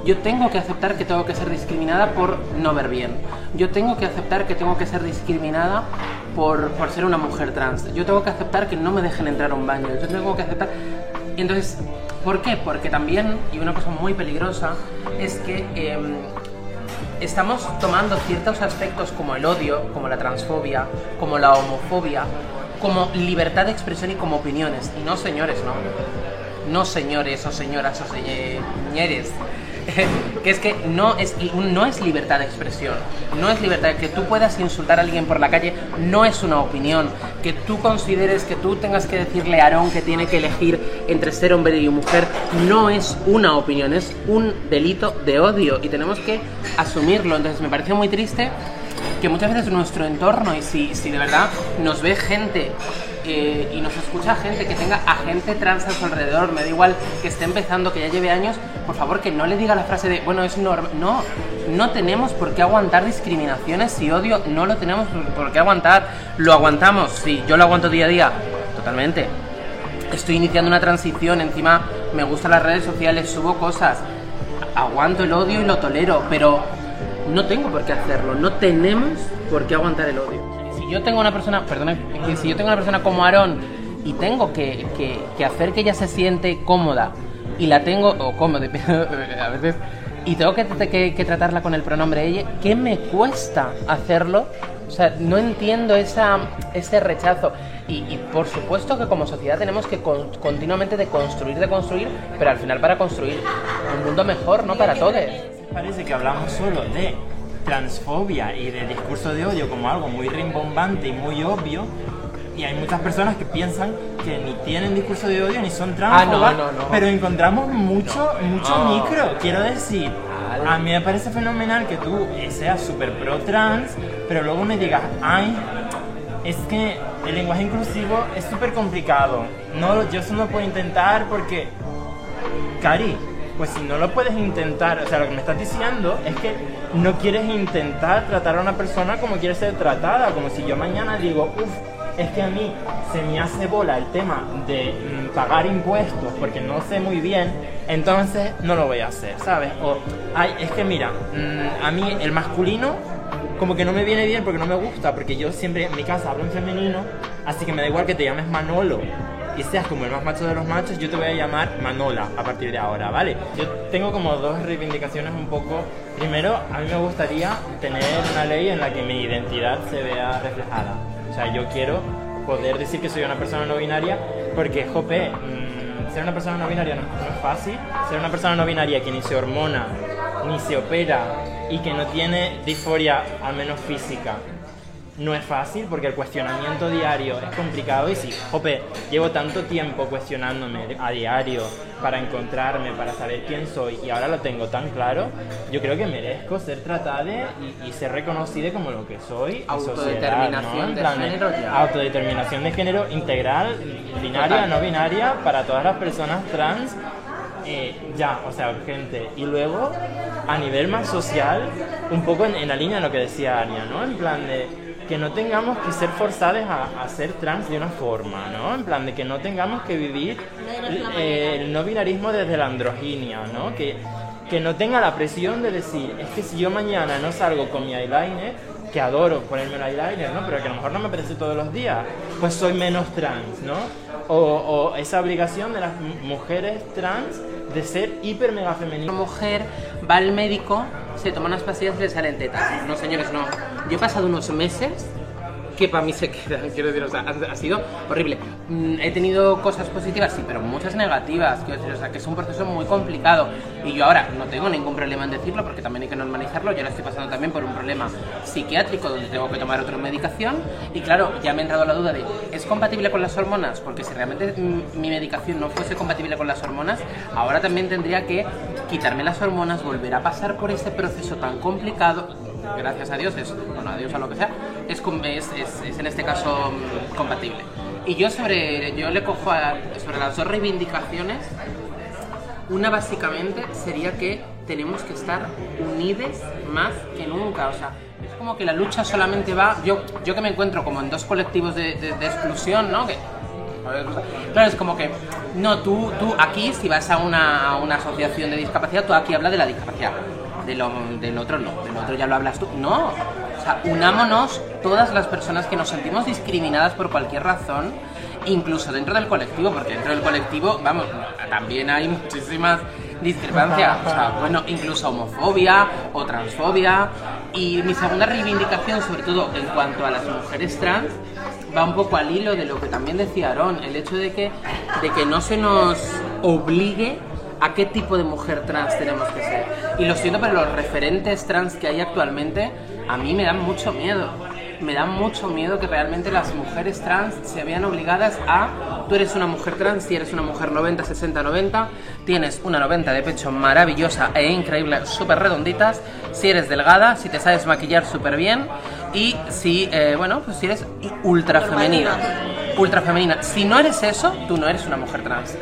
Yo tengo que aceptar que tengo que ser discriminada por no ver bien. Yo tengo que aceptar que tengo que ser discriminada por, por ser una mujer trans. Yo tengo que aceptar que no me dejen entrar a un baño. Yo tengo que aceptar... Entonces, ¿por qué? Porque también, y una cosa muy peligrosa, es que em, estamos tomando ciertos aspectos como el odio, como la transfobia, como la homofobia, como libertad de expresión y como opiniones. Y no señores, no. No señores o señoras o señores. que es que no es, no es libertad de expresión, no es libertad que tú puedas insultar a alguien por la calle, no es una opinión, que tú consideres que tú tengas que decirle a Aarón que tiene que elegir entre ser hombre y mujer, no es una opinión, es un delito de odio y tenemos que asumirlo. Entonces me parece muy triste que muchas veces nuestro entorno, y si, si de verdad nos ve gente eh, y nos escucha gente que tenga a gente trans a su alrededor, me da igual que esté empezando, que ya lleve años, por favor que no le diga la frase de, bueno, es normal. No, no tenemos por qué aguantar discriminaciones y odio, no lo tenemos por- qué aguantar. Lo aguantamos, sí, yo lo aguanto día a día, totalmente. Estoy iniciando una transición, encima me gustan las redes sociales, subo cosas, aguanto el odio y lo tolero, pero no tengo por qué hacerlo, no tenemos por qué aguantar el odio. Yo tengo una persona, perdona, que si yo tengo una persona como Aarón y tengo que, que- que hacer que ella se siente cómoda y la tengo, o cómoda, a veces, y tengo que, que- que tratarla con el pronombre ella, ¿qué me cuesta hacerlo? O sea, no entiendo esa, ese rechazo. Y, y por supuesto que como sociedad tenemos que con- continuamente deconstruir, deconstruir, pero al final para construir un mundo mejor, no para todos. Parece que hablamos solo de transfobia y de discurso de odio como algo muy rimbombante y muy obvio. Y hay muchas personas que piensan que ni tienen discurso de odio ni son Ah, no, transfobas, no, no. pero encontramos mucho, mucho micro. Quiero decir, a mí me parece fenomenal que tú seas súper pro trans, pero luego me digas, ay, es que el lenguaje inclusivo es súper complicado. No, yo eso no puedo intentar porque Cari, pues si no lo puedes intentar, o sea, lo que me estás diciendo es que no quieres intentar tratar a una persona como quiere ser tratada, como si yo mañana digo, uff, es que a mí se me hace bola el tema de mm, pagar impuestos porque no sé muy bien, entonces no lo voy a hacer, ¿sabes? O, ay, es que mira, mm, a mí el masculino como que no me viene bien porque no me gusta, porque yo siempre en mi casa hablo en femenino, así que me da igual que te llames Manolo y seas como el más macho de los machos, yo te voy a llamar Manola a partir de ahora, ¿vale? Yo tengo como dos reivindicaciones un poco. Primero, a mí me gustaría tener una ley en la que mi identidad se vea reflejada. O sea, yo quiero poder decir que soy una persona no binaria porque, jope, mm, ser una persona no binaria no, no es fácil. Ser una persona no binaria que ni se hormona, ni se opera y que no tiene disforia, al menos física, no es fácil porque el cuestionamiento diario es complicado y si, jope, llevo tanto tiempo cuestionándome a diario para encontrarme, para saber quién soy y ahora lo tengo tan claro, yo creo que merezco ser tratada y, y ser reconocida como lo que soy. en sociedad, ¿no? Autodeterminación En de género ya. Autodeterminación de género integral, binaria, Total. no binaria, para todas las personas trans. eh, ya, o sea, urgente. Y luego, a nivel más social, un poco en, en la línea de lo que decía Ania, ¿no? En plan de que no tengamos que ser forzados a, a ser trans de una forma, ¿no? En plan de que no tengamos que vivir eh, el no binarismo desde la androginia, ¿no? Que, que no tenga la presión de decir, es que si yo mañana no salgo con mi eyeliner, que adoro ponerme el eyeliner, ¿no? Pero que a lo mejor no me apetece todos los días, pues soy menos trans, ¿no? O, o esa obligación de las mujeres trans de ser hiper mega femenina. Una mujer va al médico, se toma unas pastillas y le salen tetas. No, señores, no. Yo he pasado unos meses que para mí se quedan, quiero decir, o sea, ha, sido horrible. Mm, he tenido cosas positivas, sí, pero muchas negativas, quiero decir, o sea, que es un proceso muy complicado. Y yo ahora no tengo ningún problema en decirlo, porque también hay que normalizarlo. Yo ahora estoy pasando también por un problema psiquiátrico donde tengo que tomar otra medicación. Y claro, ya me ha entrado la duda de, ¿es compatible con las hormonas? Porque si realmente mm, mi medicación no fuese compatible con las hormonas, ahora también tendría que quitarme las hormonas, volver a pasar por ese proceso tan complicado gracias a Dios, es, bueno, a Dios a lo que sea, es, es, es- en este caso mm, compatible. Y yo sobre, yo le cojo a, sobre las dos reivindicaciones, una básicamente sería que tenemos que estar unides más que nunca, o sea, es como que la lucha solamente va, yo, yo que me encuentro como en dos colectivos de, exclusión, ¿no? Que, Claro, es como que, no, tú, tú aquí, si vas a una, una asociación de discapacidad, tú aquí hablas de la discapacidad. De del otro no, del otro ya lo hablas tú. No, o sea, unámonos todas las personas que nos sentimos discriminadas por cualquier razón, incluso dentro del colectivo, porque dentro del colectivo, vamos, también hay muchísimas discrepancias. O sea, bueno, incluso homofobia o transfobia. Y mi segunda reivindicación, sobre todo en cuanto a las mujeres trans, va un poco al hilo de lo que también decía Aarón, el hecho de que, de que no se nos obligue a qué tipo de mujer trans tenemos que ser. Y lo siento, pero los referentes trans que hay actualmente a mí me dan mucho miedo. Me da mucho miedo que realmente las mujeres trans se vean obligadas a, tú eres una mujer trans, si eres una mujer 90, 60, 90, tienes una 90 de pecho maravillosa e increíble, súper redonditas, si eres delgada, si te sabes maquillar súper bien y si, eh, bueno, pues si eres ultra femenina. Ultra femenina. Si no eres eso, tú no eres una mujer trans.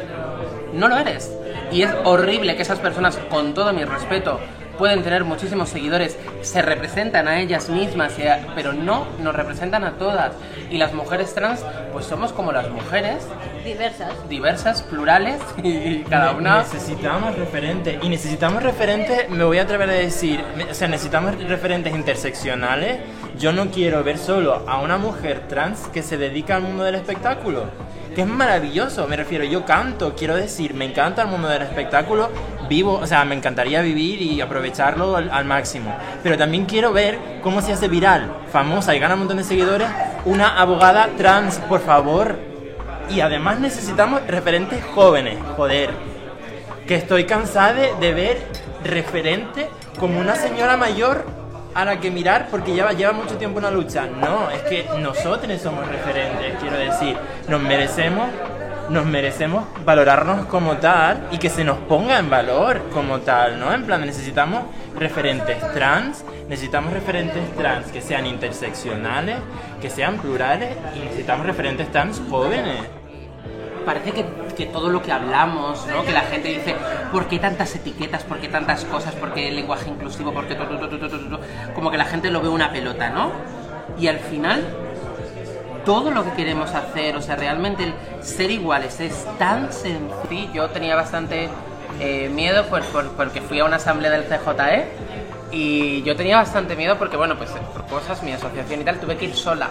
No lo eres. Y es horrible que esas personas, con todo mi respeto, pueden tener muchísimos seguidores, se representan a ellas mismas, pero no nos representan a todas. Y las mujeres trans, pues somos como las mujeres, Diversas. diversas, plurales, y cada una... Necesitamos referentes. Y necesitamos referentes, me voy a atrever a decir, o sea, necesitamos referentes interseccionales. Yo no quiero ver solo a una mujer trans que se dedica al mundo del espectáculo. Que es maravilloso, me refiero, yo canto, quiero decir, me encanta el mundo del espectáculo, vivo, o sea, me encantaría vivir y aprovecharlo al, al máximo. Pero también quiero ver cómo se hace viral, famosa y gana un montón de seguidores, una abogada trans, por favor. Y además necesitamos referentes jóvenes, joder que estoy cansada de, de ver referente como una señora mayor a la que mirar porque lleva, lleva mucho tiempo una lucha. No, es que nosotros somos referentes, quiero decir, nos merecemos, nos merecemos valorarnos como tal y que se nos ponga en valor como tal, ¿no? En plan, necesitamos referentes trans, necesitamos referentes trans que sean interseccionales, que sean plurales y necesitamos referentes trans jóvenes. Parece que, que todo lo que hablamos, ¿no? Que la gente dice, ¿por qué tantas etiquetas? ¿Por qué tantas cosas? ¿Por qué el lenguaje inclusivo? ¿Por qué tu, tu, tu, tu? Como que la gente lo ve una pelota, ¿no? Y al final, todo lo que queremos hacer, o sea, realmente el ser iguales es tan sencillo. Yo tenía bastante eh, miedo pues, por- porque fui a una asamblea del CJE y yo tenía bastante miedo porque, bueno, pues por cosas, mi asociación y tal, tuve que ir sola.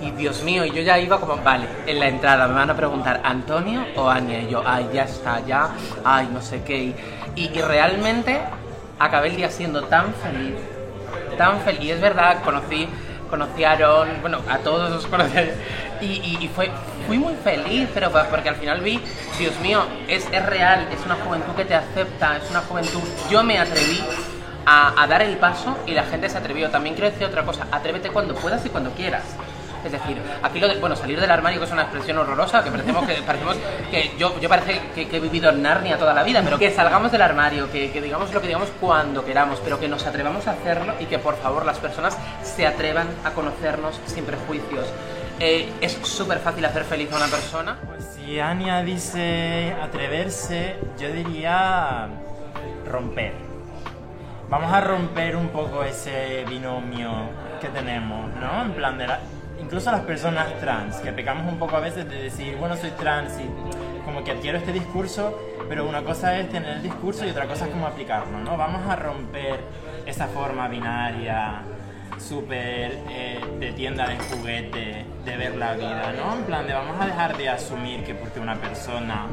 Y Dios mío, y yo ya iba como, vale, en la entrada me van a preguntar, ¿Antonio o Ania? Y yo, ay, ya está, ya, ay, no sé qué. Y, y- realmente acabé el día siendo tan feliz, tan feliz. Y es verdad, conocí, conocí a bueno, a todos los conocí. Y, y, fue, fui muy feliz, pero porque al final vi, Dios mío, es, es real, es una juventud que te acepta, es una juventud. Yo me atreví a, a dar el paso y la gente se atrevió. También quiero decir otra cosa, atrévete cuando puedas y cuando quieras. Es decir, aquí lo de, bueno, salir del armario que es una expresión horrorosa, que parecemos que, parecemos que yo, yo parece que, he vivido en Narnia toda la vida, pero que salgamos del armario, que, que digamos lo que digamos cuando queramos, pero que nos atrevamos a hacerlo y que por favor las personas se atrevan a conocernos sin prejuicios. Eh, es súper fácil hacer feliz a una persona. Si Ania dice atreverse, yo diría romper. Vamos a romper un poco ese binomio que tenemos, ¿no? En plan de la... Incluso las personas trans, que pecamos un poco a veces de decir, bueno, soy trans y como que adquiero este discurso, pero una cosa es tener el discurso y otra cosa es cómo aplicarlo, ¿no? Vamos a romper esa forma binaria súper eh, de tienda de juguete, de ver la vida, ¿no? En plan de vamos a dejar de asumir que porque una persona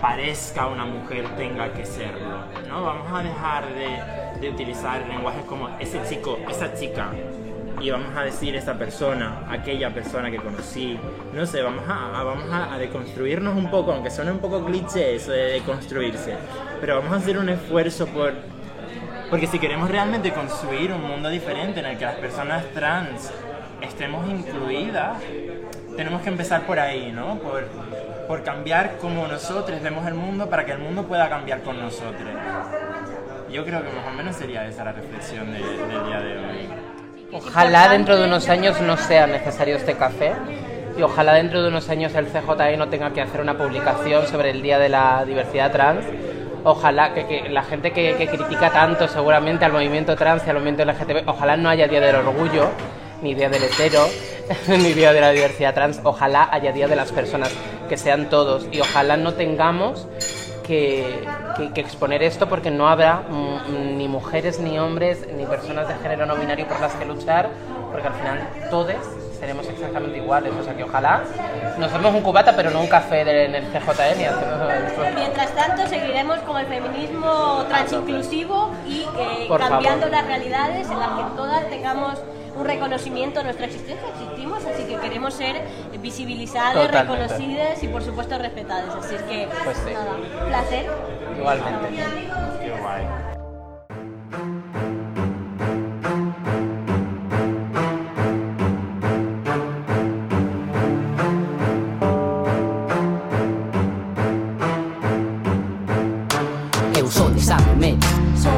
parezca una mujer tenga que serlo, ¿no? Vamos a dejar de, de utilizar lenguajes como ese chico, esa chica, y vamos a decir esa persona, aquella persona que conocí, no sé, vamos a, a- vamos a, a deconstruirnos un poco, aunque suene un poco cliché eso de deconstruirse, pero vamos a hacer un esfuerzo por porque si queremos realmente construir un mundo diferente en el que las personas trans estemos incluidas, tenemos que empezar por ahí, ¿no? Por, por cambiar cómo nosotros vemos el mundo para que el mundo pueda cambiar con nosotros. Yo creo que más o menos sería esa la reflexión de- del día de hoy. Ojalá dentro de unos años no sea necesario este café y ojalá dentro de unos años el CJE no tenga que hacer una publicación sobre el Día de la Diversidad Trans. Ojalá que, la gente que, que critica tanto seguramente al movimiento trans y al movimiento LGTB, ojalá no haya Día del Orgullo, ni Día del Hetero, ni Día de la Diversidad Trans, ojalá haya Día de las Personas, que sean todos y ojalá no tengamos que, que- que exponer esto porque no habrá mm, ni mujeres, ni hombres, ni personas de género no binario por las que luchar, porque al final todos seremos exactamente iguales. O sea que ojalá nos demos un cubata, pero no un café de- en el CJN. hacemos el- Mientras tanto, seguiremos con el feminismo transinclusivo y eh, cambiando favor. las realidades en las que todas tengamos un reconocimiento de nuestra existencia. Existimos, así que queremos ser visibilizadas, Totalmente. reconocidas y, por supuesto, respetadas. Así es que, Pues sí. nada, placer. Igualmente. Qué guay.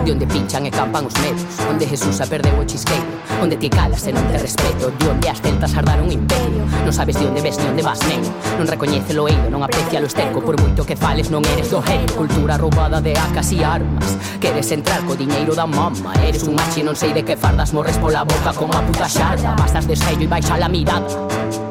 De onde pinchan e campan os medos Onde Jesús a perdeu o chisqueiro Onde ti calas e non te respeto De onde as celtas ardaron un imperio Non sabes de onde ves ni onde vas nen Non recoñece lo eido, non aprecia lo esterco Por moito que fales non eres do género Cultura roubada de acas e armas Queres entrar co diñeiro da mama Eres un machi non sei de que fardas Morres pola boca como a puta xarda Bastas de sello e baixa la mirada.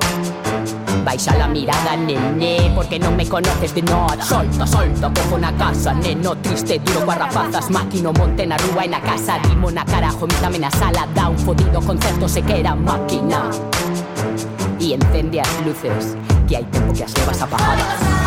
Baixa la mirada, nene, porque non me conoces de nada. Solta, solta, cojo na casa, neno triste, duro coa rapazas Máquino monte na rúa e na casa, dimo na cara, jomítame na sala da un fodido concerto, se que era máquina. E encende as luces, que hai tempo que as levas apagadas.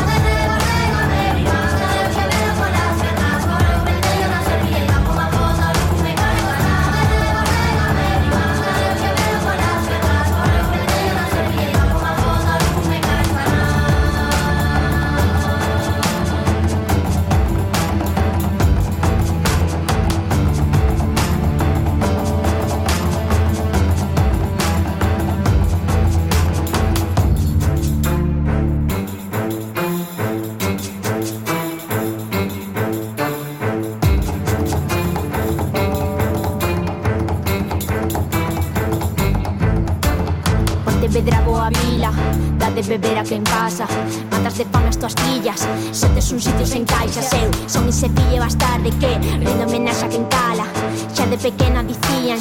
casa Matas de fame as tuas fillas setes un sitio sen caixas Eu son ese fillo bastarde que Rindo homenaxe a quen cala. Xa de pequena dicían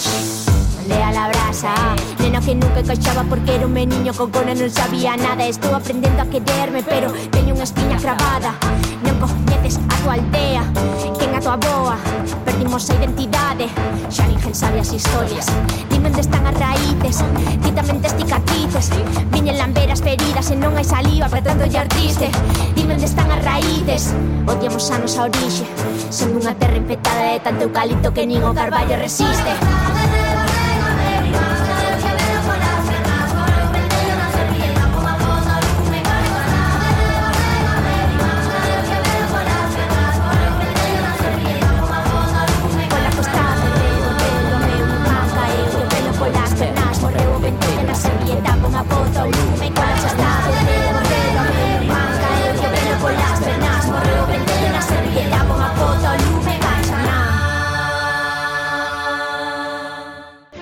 Lea la brasa Nena que nunca caixaba porque era un meniño con cona non sabía nada. Estou aprendendo a quererme pero teño unha espiña cravada. Non coñeces a tua aldea Quen a tua boa perdemos a identidade Xa ninguén sabe as historias. Dime onde están as raíces Quítame tamén tes cicatrices. Viñen lamber as feridas e non hai saliva para tanto llar triste Dime onde están as raíces Odiamos a nosa orixe. Son unha terra infectada de tanto eucalipto que nin o carballo resiste.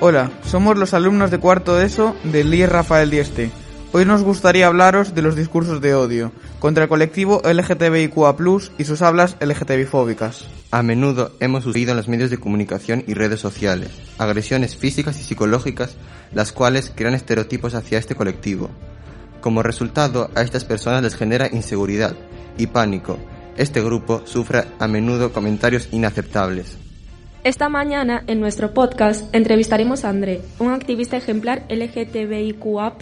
Hola, somos los alumnos de cuarto de ESO del LIE Rafael Dieste. Hoy nos gustaría hablaros de los discursos de odio contra el colectivo LGTBIQA+, y sus hablas LGTBifóbicas. A menudo hemos sufrido en los medios de comunicación y redes sociales agresiones físicas y psicológicas, las cuales crean estereotipos hacia este colectivo. Como resultado, a estas personas les genera inseguridad y pánico. Este grupo sufre a menudo comentarios inaceptables. Esta mañana, en nuestro podcast, entrevistaremos a André, un activista ejemplar LGTBIQA+,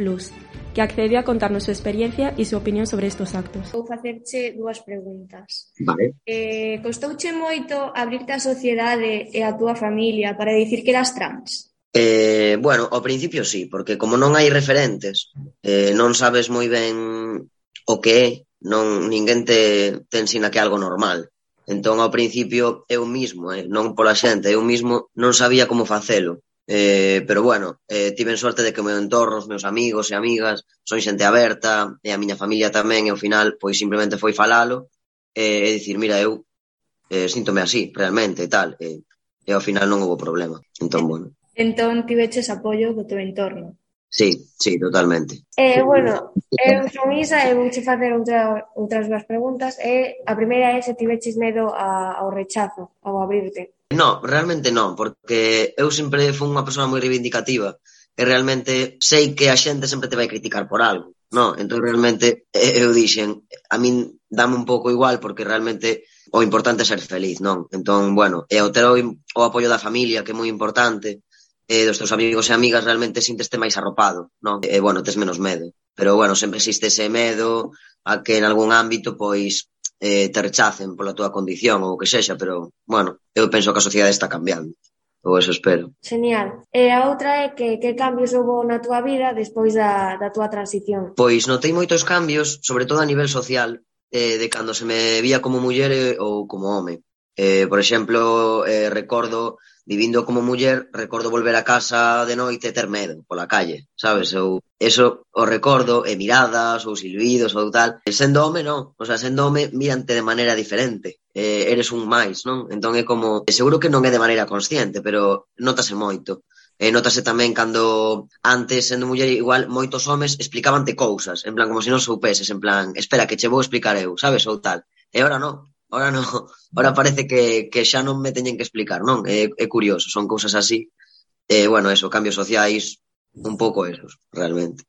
que accedió a contarnos su experiencia e su opinión sobre estos actos. Vou facerche dúas preguntas. Vale. Eh, costouche moito abrirte á sociedade e á túa familia para dicir que eras trans? Eh, bueno, ao principio sí, porque como non hai referentes, eh, non sabes moi ben o que é, non, ninguén te, te ensina que é algo normal. Entón, ao principio, eu mismo, eh, non pola xente, eu mismo non sabía como facelo. Eh, pero bueno, eh, tiven sorte de que o meu entorno, os meus amigos e amigas, son xente aberta, e a miña familia tamén, e ao final, pois simplemente foi falalo, eh, e dicir, mira, eu eh, síntome así, realmente, e tal. Eh, e ao final non houve problema. Entón, bueno. Entón, tiveches apoio do teu entorno. Sí, sí, totalmente. Eh, bueno, eu son eh, Isa e eh, vouche facer outra, outras dúas preguntas. E a primeira é se tiveches medo a, ao rechazo, ao abrirte. No, realmente non, porque eu sempre fui unha persoa moi reivindicativa e realmente sei que a xente sempre te vai criticar por algo. No, entón realmente eu dixen, a min dame un pouco igual porque realmente o importante é ser feliz, non? Entón, bueno, e o ter o, o apoio da familia, que é moi importante, eh, dos teus amigos e amigas realmente sinteste máis arropado, non? E, bueno, tes menos medo. Pero, bueno, sempre existe ese medo a que en algún ámbito, pois, eh, te rechacen pola túa condición ou o que sexa, pero, bueno, eu penso que a sociedade está cambiando. Ou eso espero. Genial. E a outra é que que cambios houve na túa vida despois da, da túa transición? Pois notei moitos cambios, sobre todo a nivel social, eh, de cando se me vía como muller ou como home. Eh, por exemplo, eh, recordo vivindo como muller, recordo volver a casa de noite e ter medo pola calle, sabes? Eu eso o recordo e miradas ou silbidos ou tal. E sendo home, non. O sea, sendo home, mirante de maneira diferente. Eh, eres un máis, non? Entón é como... Seguro que non é de maneira consciente, pero notase moito. E notase tamén cando antes sendo muller igual moitos homes explicabante cousas, en plan como se non soupeses, en plan, espera que che vou explicar eu, sabes, ou tal. E ora non, Ora non, ora parece que, que xa non me teñen que explicar, non? É, é curioso, son cousas así. E, bueno, eso, cambios sociais, un pouco esos, realmente.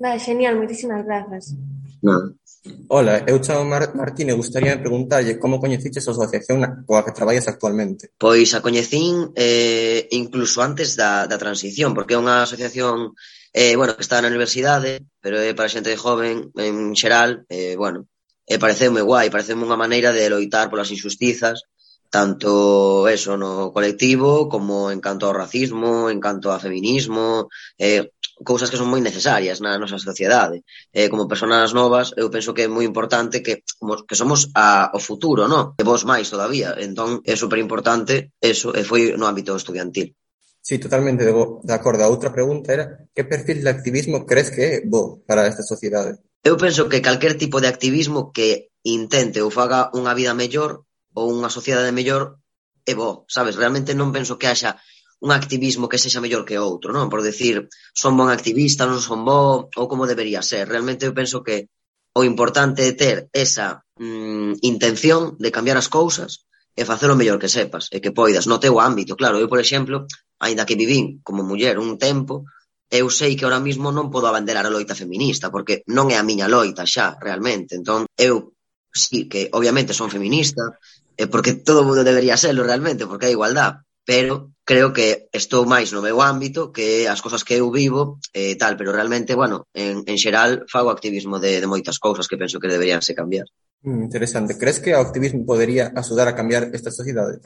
Vale, genial, moitísimas grazas. Non. Hola, eu chamo Mar Martín e gustaría preguntarlle como coñeciches a asociación coa que traballas actualmente? Pois a coñecín eh, incluso antes da, da transición, porque é unha asociación eh, bueno, que está na universidade, pero é para xente joven en xeral, eh, bueno, e pareceume guai, pareceume unha maneira de loitar polas injustizas, tanto eso no colectivo como en canto ao racismo, en canto ao feminismo, eh, cousas que son moi necesarias na nosa sociedade. Eh, como personas novas, eu penso que é moi importante que, como, que somos a, o futuro, no? E vos máis todavía. Entón, é superimportante eso, e foi no ámbito estudiantil. Sí, totalmente de, de acordo. A outra pregunta era que perfil de activismo crees que é bo para esta sociedade? Eu penso que calquer tipo de activismo que intente ou faga unha vida mellor ou unha sociedade mellor é bo, sabes? Realmente non penso que haxa un activismo que sexa mellor que outro, non? Por decir, son bon activista, non son bo, ou como debería ser. Realmente eu penso que o importante é ter esa mm, intención de cambiar as cousas e facer o mellor que sepas e que poidas no teu ámbito. Claro, eu, por exemplo, aínda que vivín como muller un tempo, eu sei que ahora mismo non podo abanderar a loita feminista, porque non é a miña loita xa, realmente. Entón, eu sí que obviamente son feminista, eh, porque todo o mundo debería serlo realmente, porque hai igualdad, pero creo que estou máis no meu ámbito que as cousas que eu vivo e eh, tal, pero realmente, bueno, en, en xeral fago activismo de, de moitas cousas que penso que deberían se cambiar. Mm, interesante. Crees que o activismo podería axudar a cambiar esta sociedade?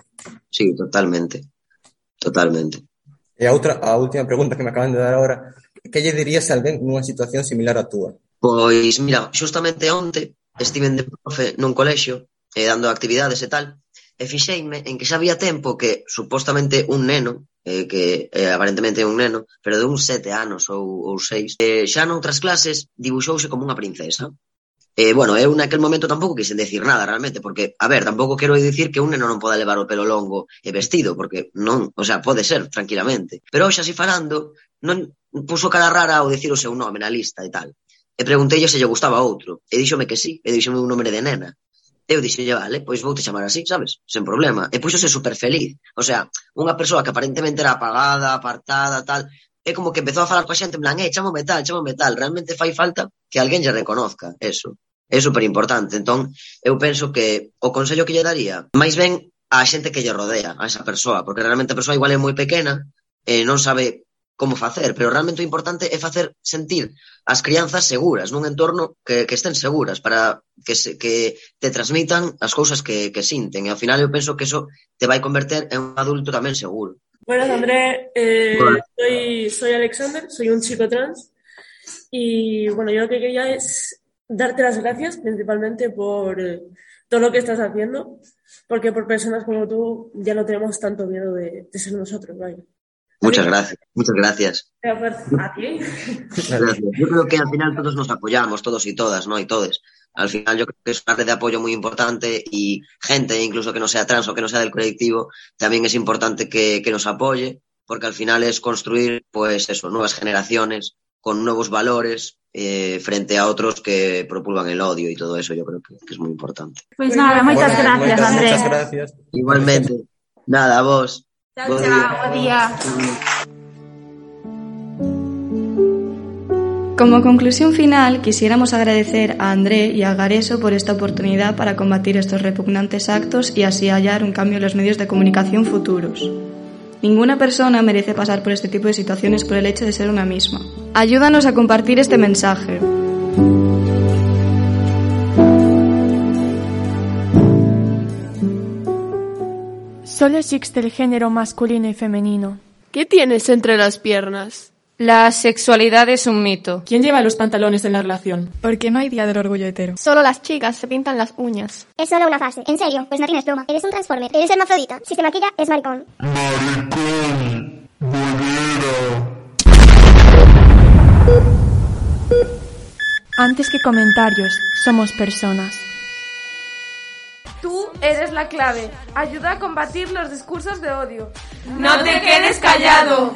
Sí, totalmente. Totalmente. E a outra, a última pregunta que me acaban de dar agora, que lle dirías a alguén nunha situación similar á túa? Pois, mira, xustamente onte estiven de profe nun colexio eh, dando actividades e tal, e fixeime en que xa había tempo que supostamente un neno, eh, que eh, aparentemente é un neno, pero de uns sete anos ou, ou seis, eh, xa noutras clases dibuixouse como unha princesa. Eh, bueno, eu naquel momento tampouco quixen decir nada realmente, porque, a ver, tampouco quero dicir que un neno non poda levar o pelo longo e vestido, porque non, o sea, pode ser tranquilamente. Pero xa si falando, non puso cara rara ao decir o seu nome na lista e tal. E preguntei se lle gustaba outro, e díxome que sí, e díxome un nome de nena. Eu dixenlle, vale, pois vou te chamar así, sabes? Sen problema. E puxose super feliz. O sea, unha persoa que aparentemente era apagada, apartada, tal, é como que empezou a falar coa xente en plan, eh, chamo metal, chamo metal, realmente fai falta que alguén lle reconozca eso. É super importante. Entón, eu penso que o consello que lle daría, máis ben a xente que lle rodea, a esa persoa, porque realmente a persoa igual é moi pequena, e non sabe como facer, pero realmente o importante é facer sentir as crianzas seguras, nun entorno que, que estén seguras, para que, se, que te transmitan as cousas que, que sinten. E ao final eu penso que eso te vai converter en un adulto tamén seguro. Buenas, André. Eh, soy, soy Alexander, soy un chico trans. Y bueno, yo lo que quería es darte las gracias principalmente por eh, todo lo que estás haciendo, porque por personas como tú ya no tenemos tanto miedo de, de ser nosotros, vaya. Muchas gracias, muchas gracias. Pero, pues, a ti. Gracias. Yo creo que al final todos nos apoyamos, todos y todas, ¿no? Y todos. Al final yo creo que es una red de apoyo muy importante y gente, incluso que no sea trans o que no sea del colectivo, también es importante que, que nos apoye, porque al final es construir, pues eso, nuevas generaciones con nuevos valores eh, frente a otros que propulgan el odio y todo eso, yo creo que, que es muy importante. Pues nada, muchas Bueno, gracias, muchas, André. muchas gracias. Igualmente. Nada, a vos. Chao, Buen chao, día. buen día. Como conclusión final, quisiéramos agradecer a André y a Gareso por esta oportunidad para combatir estos repugnantes actos y así hallar un cambio en los medios de comunicación futuros. Ninguna persona merece pasar por este tipo de situaciones por el hecho de ser una misma. Ayúdanos a compartir este mensaje. Solo existe el género masculino y femenino. ¿Qué tienes entre las piernas? La sexualidad es un mito. ¿Quién lleva los pantalones en la relación? Porque no hay día del orgullo hetero. Solo las chicas se pintan las uñas. Es solo una fase. ¿En serio? Pues no tienes broma. Eres un transformer. Eres hermafrodita. Si se maquilla, es maricón. Antes que comentarios, somos personas. Tú eres la clave. Ayuda a combatir los discursos de odio. ¡No te quedes callado!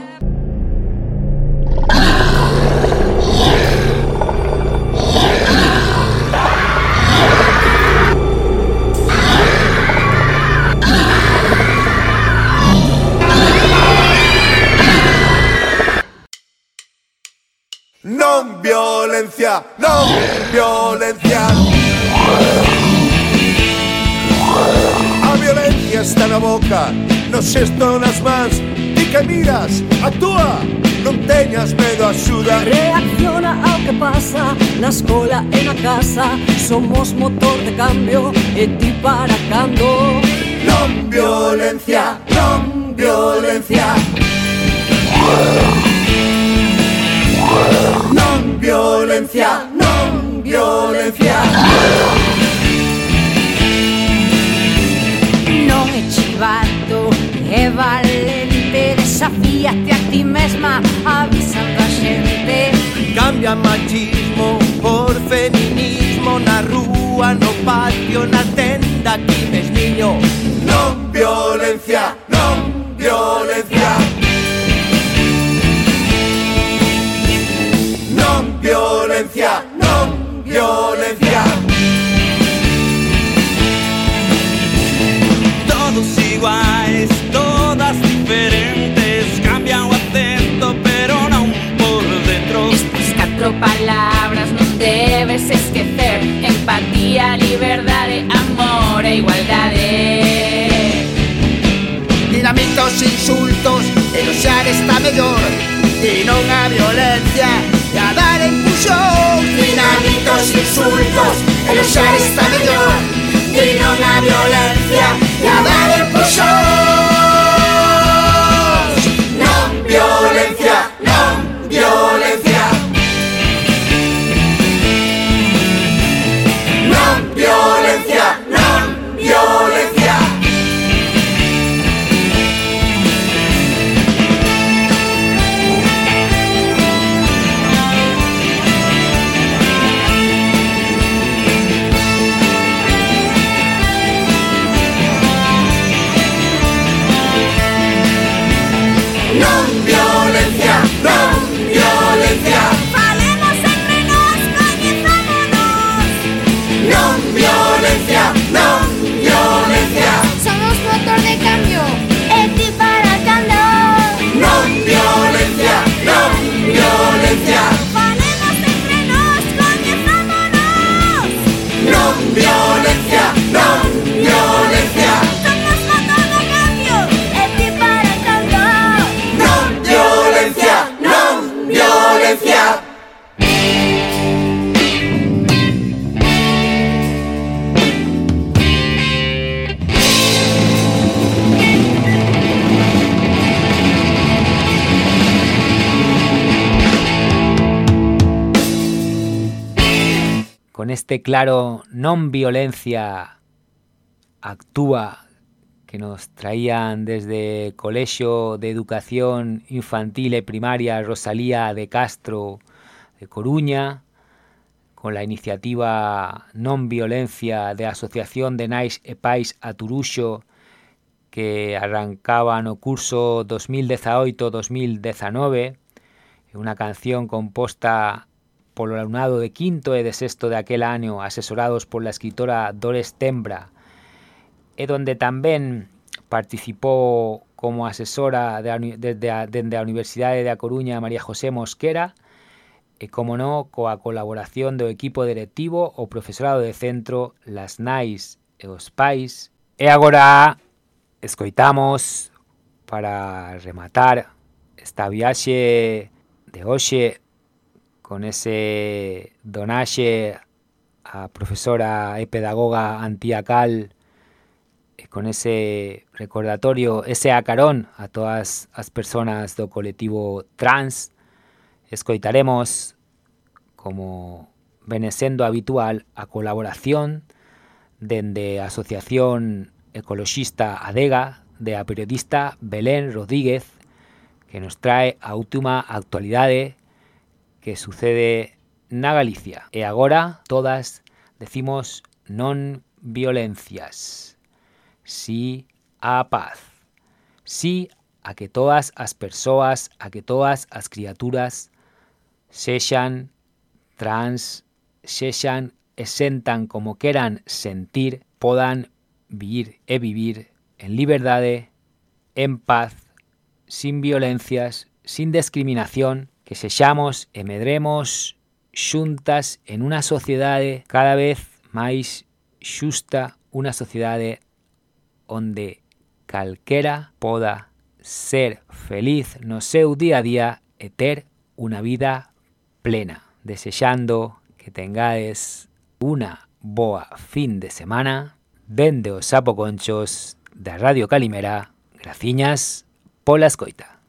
Non violencia, non violencia. Está na boca, nos estonas mans. Ti que miras, actúa, non teñas medo, axuda. Reacciona ao que pasa na escola e na casa Somos motor de cambio e ti para cando Non violencia, non violencia. Non violencia, non violencia. É chivato, é valente Desafíate a ti mesma, avisando a xente Cambia machismo por feminismo Na rúa, no patio, na tenda Aquí mesmiño Non violencia, non violencia. Non violencia, non violencia iguales, todas diferentes, cambian o acento, pero no por dentro. Estas cuatro palabras no debes esquecer: empatía, libertad, amor e igualdad. Dinamitos, insultos, el usar está mejor, y no a violencia, y a dar impulsión. Dinamitos, insultos, el usar está mejor, y no a violencia. Y a dar el Show. este claro non violencia actúa que nos traían desde Colexio de Educación Infantil e Primaria Rosalía de Castro de Coruña, con la iniciativa Non Violencia de Asociación de Nais e Pais a Turuxo que arrancaba no curso 2018-2019, unha canción composta polo alumnado de quinto e de sexto daquel ano asesorados pola escritora Dores Tembra e donde tamén participou como asesora de, desde a, dende a Universidade da Coruña María José Mosquera e, como no, coa colaboración do equipo directivo o profesorado de centro Las Nais e os Pais. E agora escoitamos para rematar esta viaxe de hoxe con ese donaxe a profesora e pedagoga Antía Cal e con ese recordatorio, ese acarón a todas as persoas do colectivo trans, escoitaremos como vene sendo habitual a colaboración dende a Asociación Ecoloxista Adega de a periodista Belén Rodríguez que nos trae a última actualidade que sucede na Galicia. E agora todas decimos non violencias. Sí á paz. Sí a que todas as persoas, a que todas as criaturas sexan trans, sexan e sentan como queran sentir, podan vivir e vivir en liberdade, en paz, sin violencias, sin discriminación, que sexamos e medremos xuntas en unha sociedade cada vez máis xusta, unha sociedade onde calquera poda ser feliz no seu día a día e ter unha vida plena. Desexando que tengades unha boa fin de semana dende os sapoconchos da Radio Calimera. Graciñas pola escoita.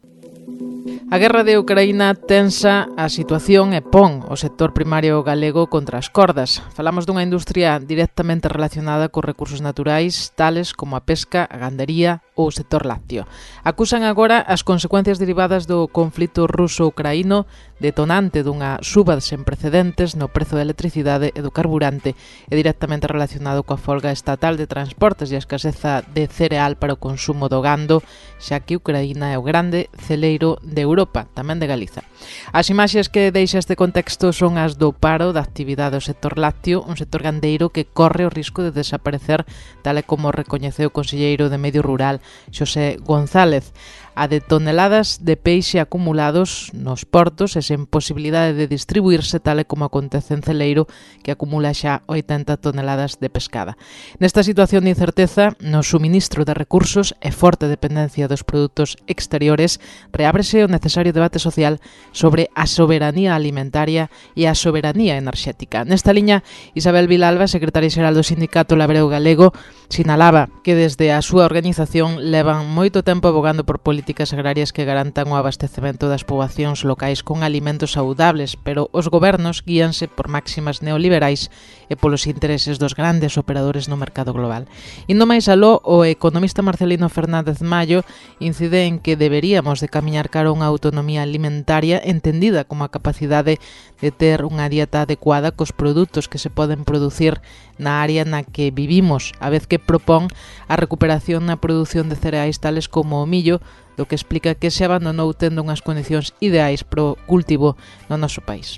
A guerra de Ucraína tensa a situación e pon o sector primario galego contra as cordas. Falamos dunha industria directamente relacionada cos recursos naturais, tales como a pesca, a gandería ou o sector lácteo. Acusan agora as consecuencias derivadas do conflito ruso-ucraíno detonante dunha suba sen precedentes no prezo da electricidade e do carburante e directamente relacionado coa folga estatal de transportes e a escaseza de cereal para o consumo do gando, xa que Ucraína é o grande celeiro de Europa, tamén de Galiza. As imaxes que deixa este contexto son as do paro da actividade do sector lácteo, un sector gandeiro que corre o risco de desaparecer, tal e como recoñeceu o Conselleiro de Medio Rural, Xosé González a de toneladas de peixe acumulados nos portos e sen posibilidade de distribuirse tal e como acontece en Celeiro que acumula xa 80 toneladas de pescada. Nesta situación de incerteza no suministro de recursos e forte dependencia dos produtos exteriores reábrese o necesario debate social sobre a soberanía alimentaria e a soberanía enerxética. Nesta liña, Isabel Vilalba, secretaria xeral do Sindicato Labreu Galego, sinalaba que desde a súa organización levan moito tempo abogando por políticas políticas agrarias que garantan o abastecemento das poboacións locais con alimentos saudables, pero os gobernos guíanse por máximas neoliberais e polos intereses dos grandes operadores no mercado global. Indo máis aló, o economista Marcelino Fernández Mayo incide en que deberíamos de camiñar cara a unha autonomía alimentaria entendida como a capacidade de ter unha dieta adecuada cos produtos que se poden producir na área na que vivimos, a vez que propón a recuperación na produción de cereais tales como o millo, do que explica que se abandonou tendo unhas condicións ideais pro cultivo no noso país.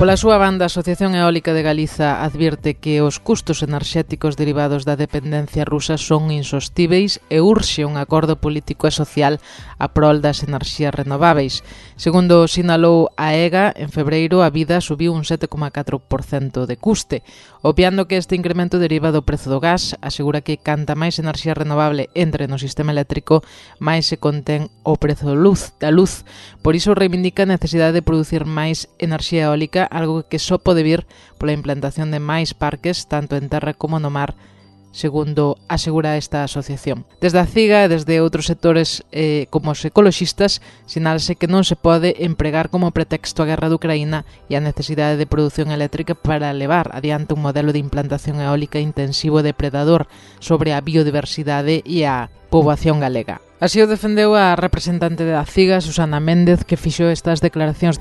Pola súa banda, a Asociación Eólica de Galiza advierte que os custos enerxéticos derivados da dependencia rusa son insostíveis e urxe un acordo político e social a prol das enerxías renováveis. Segundo sinalou a EGA, en febreiro a vida subiu un 7,4% de custe. Obviando que este incremento deriva do prezo do gas, asegura que canta máis enerxía renovable entre no sistema eléctrico, máis se contén o prezo luz da luz. Por iso reivindica a necesidade de producir máis enerxía eólica, algo que só pode vir pola implantación de máis parques, tanto en terra como no mar, segundo asegura esta asociación. Desde a CIGA e desde outros sectores eh, como os ecoloxistas, sinálase que non se pode empregar como pretexto a guerra de Ucraína e a necesidade de produción eléctrica para levar adiante un modelo de implantación eólica intensivo depredador sobre a biodiversidade e a poboación galega. Así o defendeu a representante da CIGA, Susana Méndez, que fixou estas declaracións.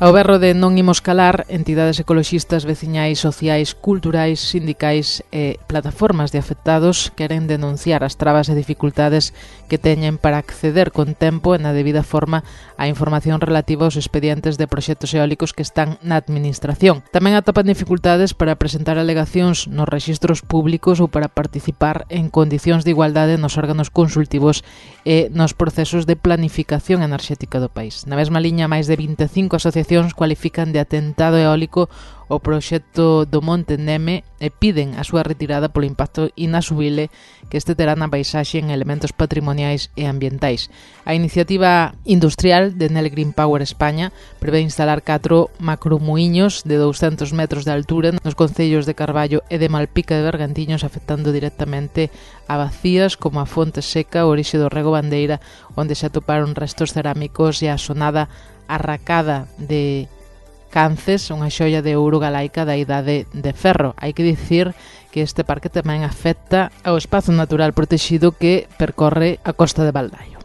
Ao berro de non imos calar, entidades ecoloxistas, veciñais, sociais, culturais, sindicais e plataformas de afectados queren denunciar as trabas e dificultades que teñen para acceder con tempo e na debida forma a información relativa aos expedientes de proxectos eólicos que están na administración. Tamén atopan dificultades para presentar alegacións nos registros públicos ou para participar en condicións de igualdade nos órganos consultivos e nos procesos de planificación enerxética do país. Na mesma liña, máis de 25 asociacións asociacións cualifican de atentado eólico o proxecto do Monte Neme e piden a súa retirada polo impacto inasubible que este terá na paisaxe en elementos patrimoniais e ambientais. A iniciativa industrial de Nel Green Power España prevé instalar catro macromuiños de 200 metros de altura nos concellos de Carballo e de Malpica de Bergantiños afectando directamente a vacías como a Fonte Seca, o orixe do Rego Bandeira, onde se atoparon restos cerámicos e a sonada Arracada de Cances, unha xoia de ouro galaica da idade de ferro. Hai que dicir que este parque tamén afecta ao espazo natural protexido que percorre a costa de Baldaio.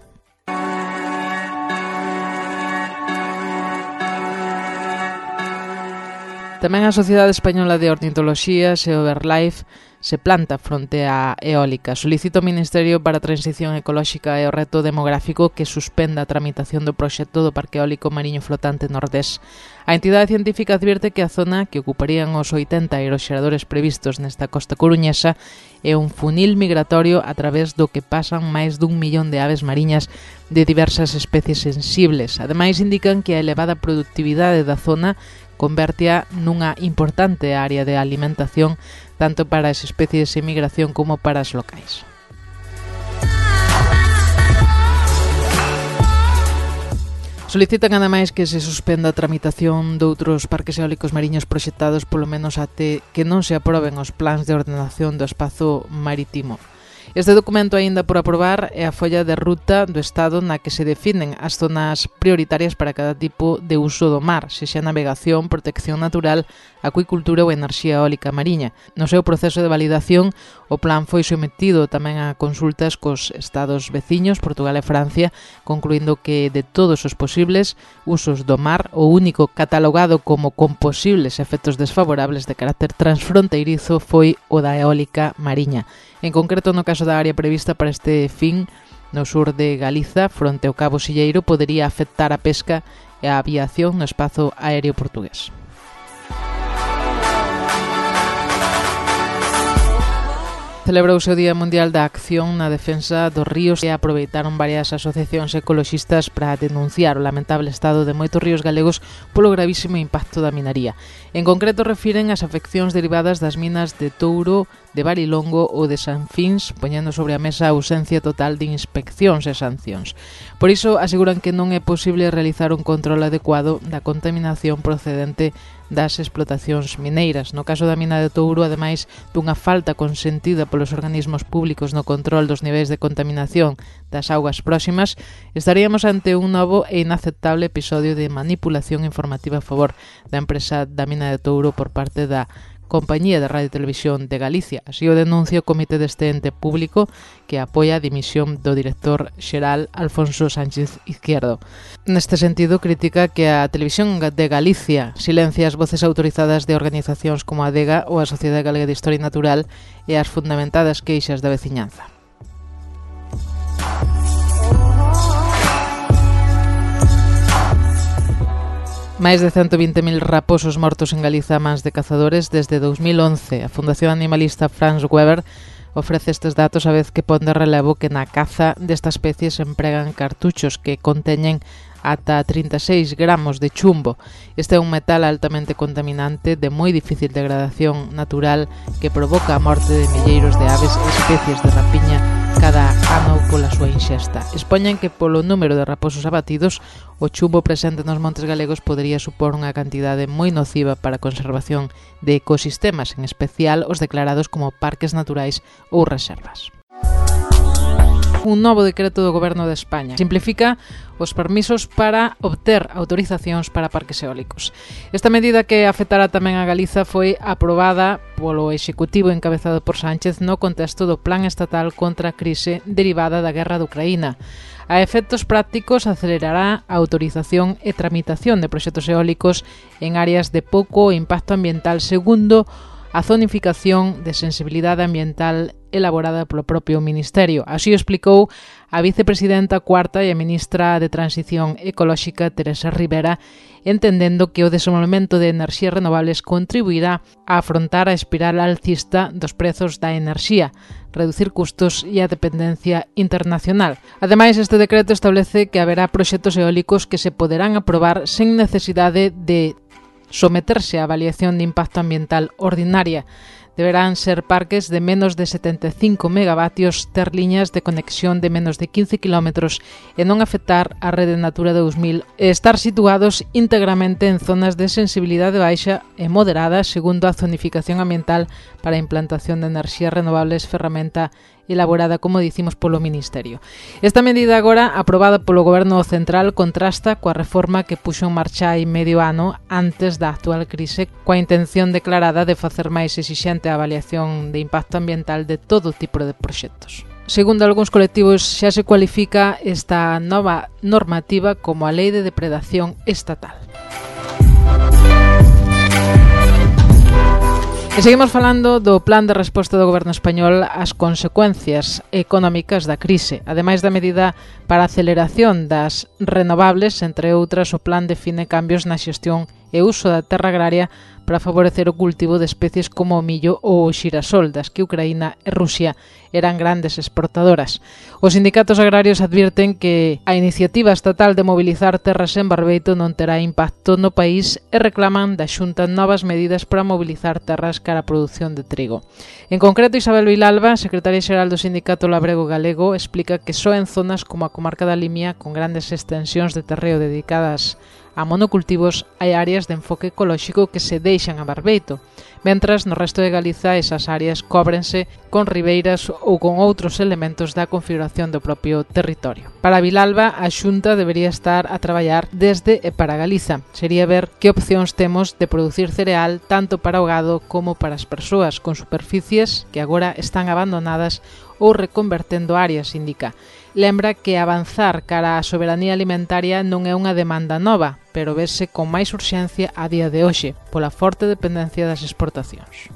Tamén a Sociedade Española de Ornitoloxía, Seoverlife, se planta fronte á eólica. Solicita o Ministerio para a Transición Ecolóxica e o Reto Demográfico que suspenda a tramitación do proxecto do Parque Eólico Mariño Flotante Nordés. A entidade científica advierte que a zona que ocuparían os 80 aeroxeradores previstos nesta costa coruñesa é un funil migratorio a través do que pasan máis dun millón de aves mariñas de diversas especies sensibles. Ademais, indican que a elevada productividade da zona convertía nunha importante área de alimentación tanto para as especies en migración como para as locais. Solicitan ademais que se suspenda a tramitación doutros parques eólicos mariños proxectados polo menos até que non se aproben os plans de ordenación do espazo marítimo Este documento aínda por aprobar é a folla de ruta do Estado na que se definen as zonas prioritarias para cada tipo de uso do mar, se xa navegación, protección natural, acuicultura ou enerxía eólica mariña. No seu proceso de validación, o plan foi sometido tamén a consultas cos estados veciños, Portugal e Francia, concluindo que de todos os posibles usos do mar, o único catalogado como con posibles efectos desfavorables de carácter transfronteirizo foi o da eólica mariña en concreto no caso da área prevista para este fin no sur de Galiza, fronte ao Cabo Silleiro, podería afectar a pesca e a aviación no espazo aéreo portugués. Celebrouse o Día Mundial da Acción na Defensa dos Ríos e aproveitaron varias asociacións ecoloxistas para denunciar o lamentable estado de moitos ríos galegos polo gravísimo impacto da minaría. En concreto refiren as afeccións derivadas das minas de Touro, de Barilongo ou de Sanfins poñendo sobre a mesa a ausencia total de inspeccións e sancións. Por iso aseguran que non é posible realizar un control adecuado da contaminación procedente das explotacións mineiras. No caso da mina de Touro, ademais dunha falta consentida polos organismos públicos no control dos niveis de contaminación das augas próximas, estaríamos ante un novo e inaceptable episodio de manipulación informativa a favor da empresa da mina de Touro por parte da Compañía de Radio e Televisión de Galicia. Así o denuncia o comité deste ente público que apoia a dimisión do director xeral Alfonso Sánchez Izquierdo. Neste sentido, critica que a Televisión de Galicia silencia as voces autorizadas de organizacións como a DEGA ou a Sociedade Galega de Historia Natural e as fundamentadas queixas da veciñanza. Máis de 120.000 raposos mortos en Galiza a mans de cazadores desde 2011. A Fundación Animalista Franz Weber ofrece estes datos a vez que pon de relevo que na caza desta especie se empregan cartuchos que conteñen ata 36 gramos de chumbo. Este é un metal altamente contaminante de moi difícil degradación natural que provoca a morte de milleiros de aves e especies de rapiña cada ano pola súa inxesta. Expoñen que polo número de raposos abatidos, o chumbo presente nos montes galegos podería supor unha cantidade moi nociva para a conservación de ecosistemas, en especial os declarados como parques naturais ou reservas un novo decreto do Goberno de España. Simplifica os permisos para obter autorizacións para parques eólicos. Esta medida que afectará tamén a Galiza foi aprobada polo Executivo encabezado por Sánchez no contexto do Plan Estatal contra a crise derivada da guerra de Ucraína. A efectos prácticos acelerará a autorización e tramitación de proxectos eólicos en áreas de pouco impacto ambiental segundo a zonificación de sensibilidade ambiental elaborada polo propio Ministerio. Así o explicou a vicepresidenta cuarta e a ministra de Transición Ecolóxica Teresa Rivera, entendendo que o desenvolvemento de enerxías renovables contribuirá a afrontar a espiral alcista dos prezos da enerxía, reducir custos e a dependencia internacional. Ademais, este decreto establece que haberá proxectos eólicos que se poderán aprobar sen necesidade de someterse a avaliación de impacto ambiental ordinaria, deberán ser parques de menos de 75 megavatios ter liñas de conexión de menos de 15 km e non afectar a rede Natura 2000 e estar situados íntegramente en zonas de sensibilidade baixa e moderada segundo a zonificación ambiental para a implantación de enerxías renovables ferramenta elaborada, como dicimos, polo Ministerio. Esta medida agora, aprobada polo Goberno Central, contrasta coa reforma que puxo en marcha hai medio ano antes da actual crise, coa intención declarada de facer máis exixente a avaliación de impacto ambiental de todo tipo de proxectos. Segundo algúns colectivos, xa se cualifica esta nova normativa como a Lei de Depredación Estatal. E seguimos falando do plan de resposta do goberno español ás consecuencias económicas da crise, ademais da medida para a aceleración das renovables, entre outras, o plan define cambios na xestión e uso da terra agraria para favorecer o cultivo de especies como o millo ou o xirasol, das que Ucraína e Rusia eran grandes exportadoras. Os sindicatos agrarios advirten que a iniciativa estatal de mobilizar terras en Barbeito non terá impacto no país e reclaman da Xunta novas medidas para mobilizar terras cara a produción de trigo. En concreto, Isabel Vilalba, secretaria xeral do Sindicato Labrego Galego, explica que só en zonas como a comarca da Limia, con grandes extensións de terreo dedicadas a monocultivos hai áreas de enfoque ecolóxico que se deixan a barbeito, mentras no resto de Galiza esas áreas cóbrense con ribeiras ou con outros elementos da configuración do propio territorio. Para Vilalba, a Xunta debería estar a traballar desde e para Galiza. Sería ver que opcións temos de producir cereal tanto para o gado como para as persoas con superficies que agora están abandonadas ou reconvertendo áreas, indica lembra que avanzar cara á soberanía alimentaria non é unha demanda nova, pero verse con máis urxencia a día de hoxe, pola forte dependencia das exportacións.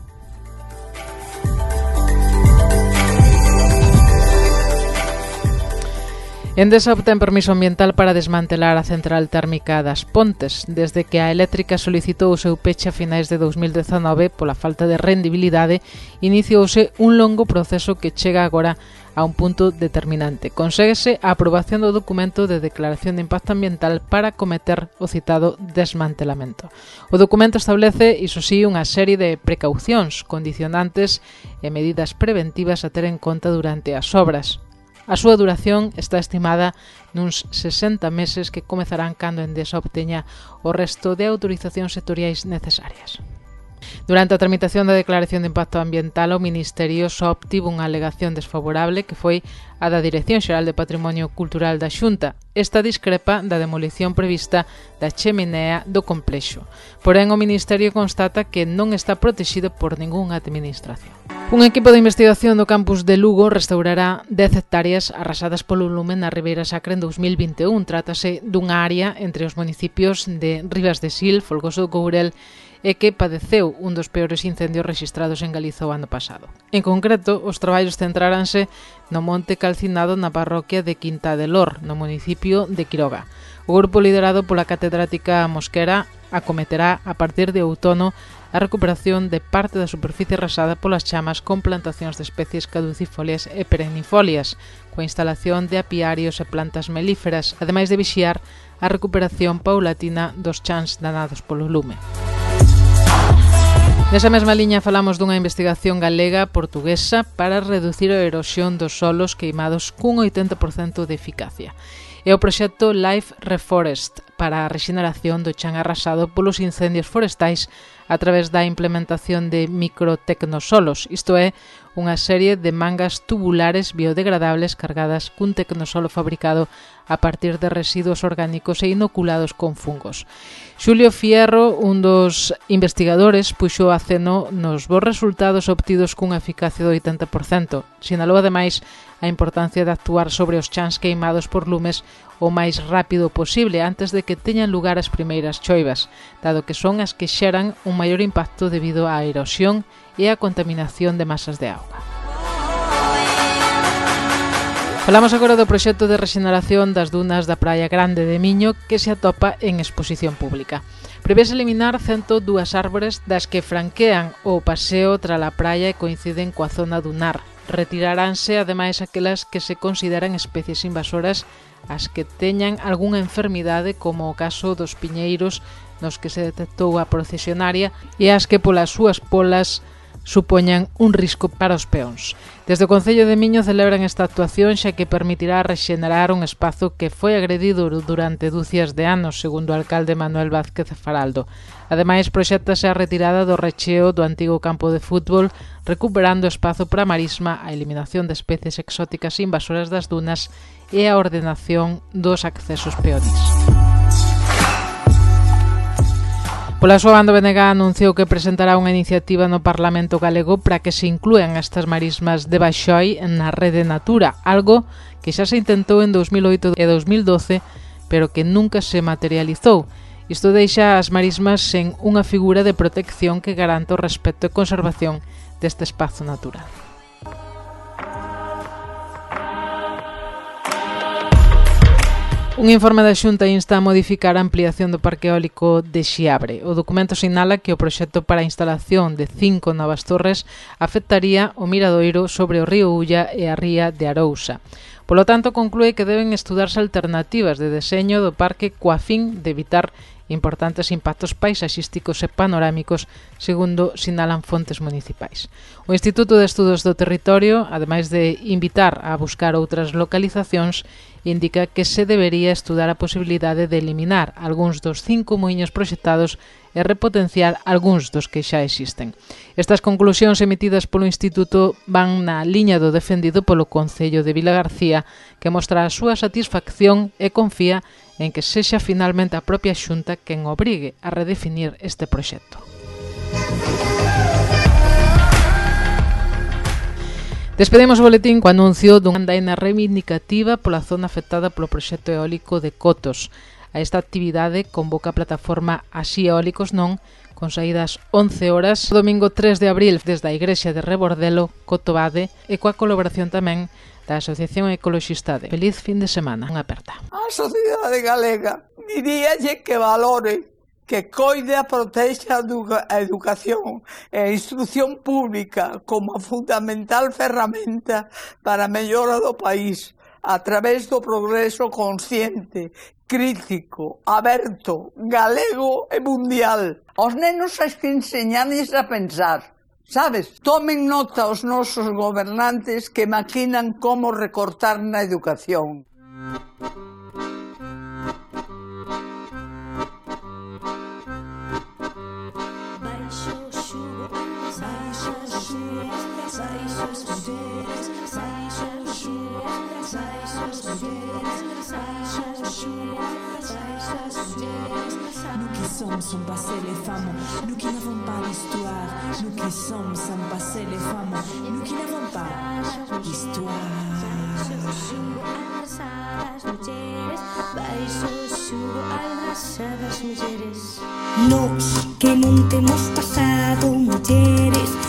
Endesa obtén permiso ambiental para desmantelar a central térmica das Pontes, desde que a eléctrica solicitou o seu peche a finais de 2019 pola falta de rendibilidade, iniciouse un longo proceso que chega agora a a un punto determinante. Conséguese a aprobación do documento de declaración de impacto ambiental para cometer o citado desmantelamento. O documento establece, iso sí, unha serie de precaucións, condicionantes e medidas preventivas a ter en conta durante as obras. A súa duración está estimada nuns 60 meses que comezarán cando Endesa obteña o resto de autorizacións sectoriais necesarias. Durante a tramitación da declaración de impacto ambiental, o Ministerio só obtivo unha alegación desfavorable que foi a da Dirección Xeral de Patrimonio Cultural da Xunta. Esta discrepa da demolición prevista da cheminea do complexo. Porén, o Ministerio constata que non está protexido por ningunha administración. Un equipo de investigación do campus de Lugo restaurará 10 hectáreas arrasadas polo lume na Ribeira Sacra en 2021. Trátase dunha área entre os municipios de Rivas de Sil, Folgoso do Courel e que padeceu un dos peores incendios registrados en Galiza o ano pasado. En concreto, os traballos centraranse no monte calcinado na parroquia de Quinta de Lor, no municipio de Quiroga. O grupo liderado pola catedrática Mosquera acometerá a partir de outono a recuperación de parte da superficie rasada polas chamas con plantacións de especies caducifolias e perennifolias, coa instalación de apiarios e plantas melíferas, ademais de vixiar a recuperación paulatina dos chans danados polo lume. Nesa mesma liña falamos dunha investigación galega portuguesa para reducir a erosión dos solos queimados cun 80% de eficacia. É o proxecto Life Reforest, para a rexeneración do chan arrasado polos incendios forestais a través da implementación de microtecnosolos, isto é, unha serie de mangas tubulares biodegradables cargadas cun tecnosolo fabricado a partir de residuos orgánicos e inoculados con fungos. Xulio Fierro, un dos investigadores, puxou a ceno nos bons resultados obtidos cunha eficacia do 80%. Sinalou ademais a importancia de actuar sobre os chans queimados por lumes o máis rápido posible antes de que teñan lugar as primeiras choivas, dado que son as que xeran un maior impacto debido á erosión e á contaminación de masas de auga. Falamos agora do proxecto de rexeneración das dunas da Praia Grande de Miño que se atopa en exposición pública. Prevese eliminar 102 árbores das que franquean o paseo tra a praia e coinciden coa zona dunar. Retiraránse ademais aquelas que se consideran especies invasoras as que teñan algunha enfermidade como o caso dos piñeiros nos que se detectou a procesionaria e as que polas súas polas supoñan un risco para os peóns. Desde o Concello de Miño celebran esta actuación xa que permitirá rexenerar un espazo que foi agredido durante dúcias de anos, segundo o alcalde Manuel Vázquez Faraldo. Ademais, proxectase a retirada do recheo do antigo campo de fútbol, recuperando espazo para marisma, a eliminación de especies exóticas invasoras das dunas e a ordenación dos accesos peóns. Pola súa banda, BNG anunciou que presentará unha iniciativa no Parlamento galego para que se inclúan estas marismas de Baixoi na rede Natura, algo que xa se intentou en 2008 e 2012, pero que nunca se materializou. Isto deixa as marismas sen unha figura de protección que garanta o respecto e conservación deste espazo natural. Un informe da Xunta insta a modificar a ampliación do parque eólico de Xiabre. O documento sinala que o proxecto para a instalación de cinco novas torres afectaría o miradoiro sobre o río Ulla e a ría de Arousa. Polo tanto, conclúe que deben estudarse alternativas de deseño do parque coa fin de evitar importantes impactos paisaxísticos e panorámicos, segundo sinalan fontes municipais. O Instituto de Estudos do Territorio, ademais de invitar a buscar outras localizacións, indica que se debería estudar a posibilidade de eliminar algúns dos cinco moinhos proxectados e repotenciar algúns dos que xa existen. Estas conclusións emitidas polo Instituto van na liña do defendido polo Concello de Vila García, que mostra a súa satisfacción e confía en que sexa finalmente a propia Xunta quen obrigue a redefinir este proxecto. Despedimos o boletín co anuncio dunha andaina reivindicativa pola zona afectada polo proxecto eólico de Cotos. A esta actividade convoca a plataforma Así Eólicos Non con saídas 11 horas, domingo 3 de abril desde a Igrexa de Rebordelo, Cotobade, e coa colaboración tamén da Asociación Ecoloxista de Feliz fin de semana, unha aperta. A sociedade galega diríalle que valore que coide a protexa a educación e a instrucción pública como a fundamental ferramenta para a mellora do país a través do progreso consciente, crítico, aberto, galego e mundial. Os nenos hai que enseñarles a pensar, Sabes, tomen nota os nosos gobernantes que maquinan como recortar na educación. Sommes sont passés les femmes, nous qui n'avons pas d'histoire, nous qui sommes sont passés les femmes, nous qui n'avons pas d'histoire. Nos que non temos pasado, mulleres,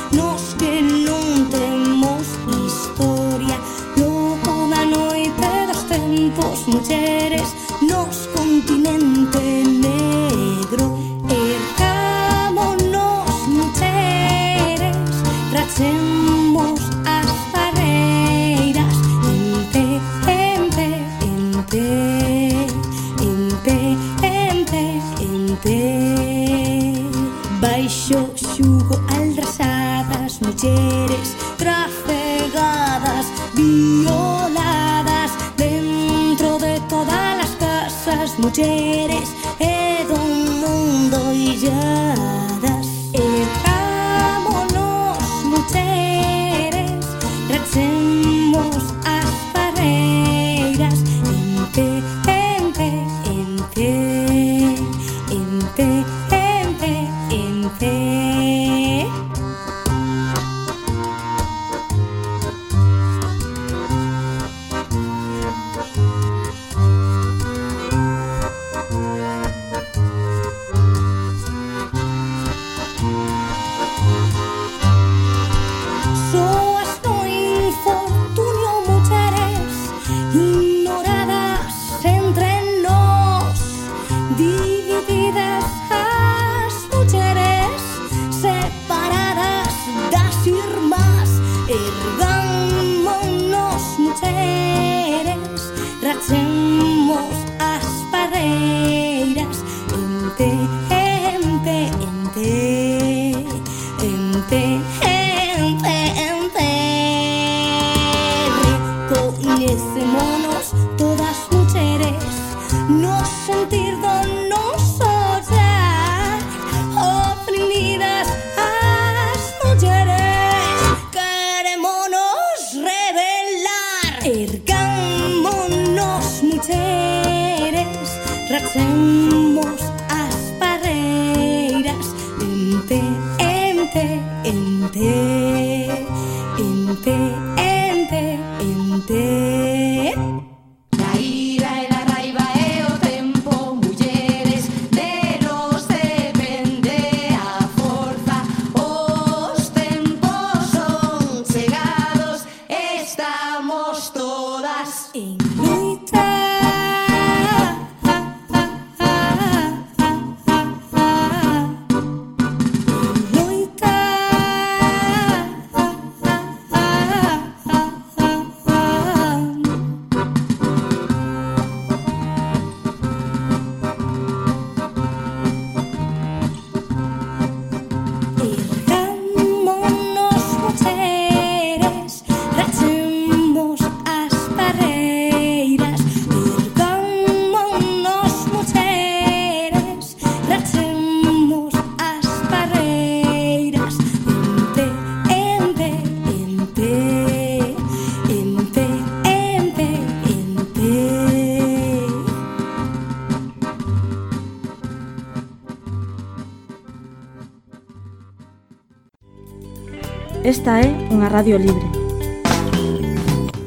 radio libre.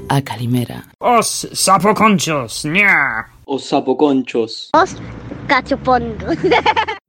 A Calimera. Os sapoconchos, ña. Os sapoconchos. Os cachupondos.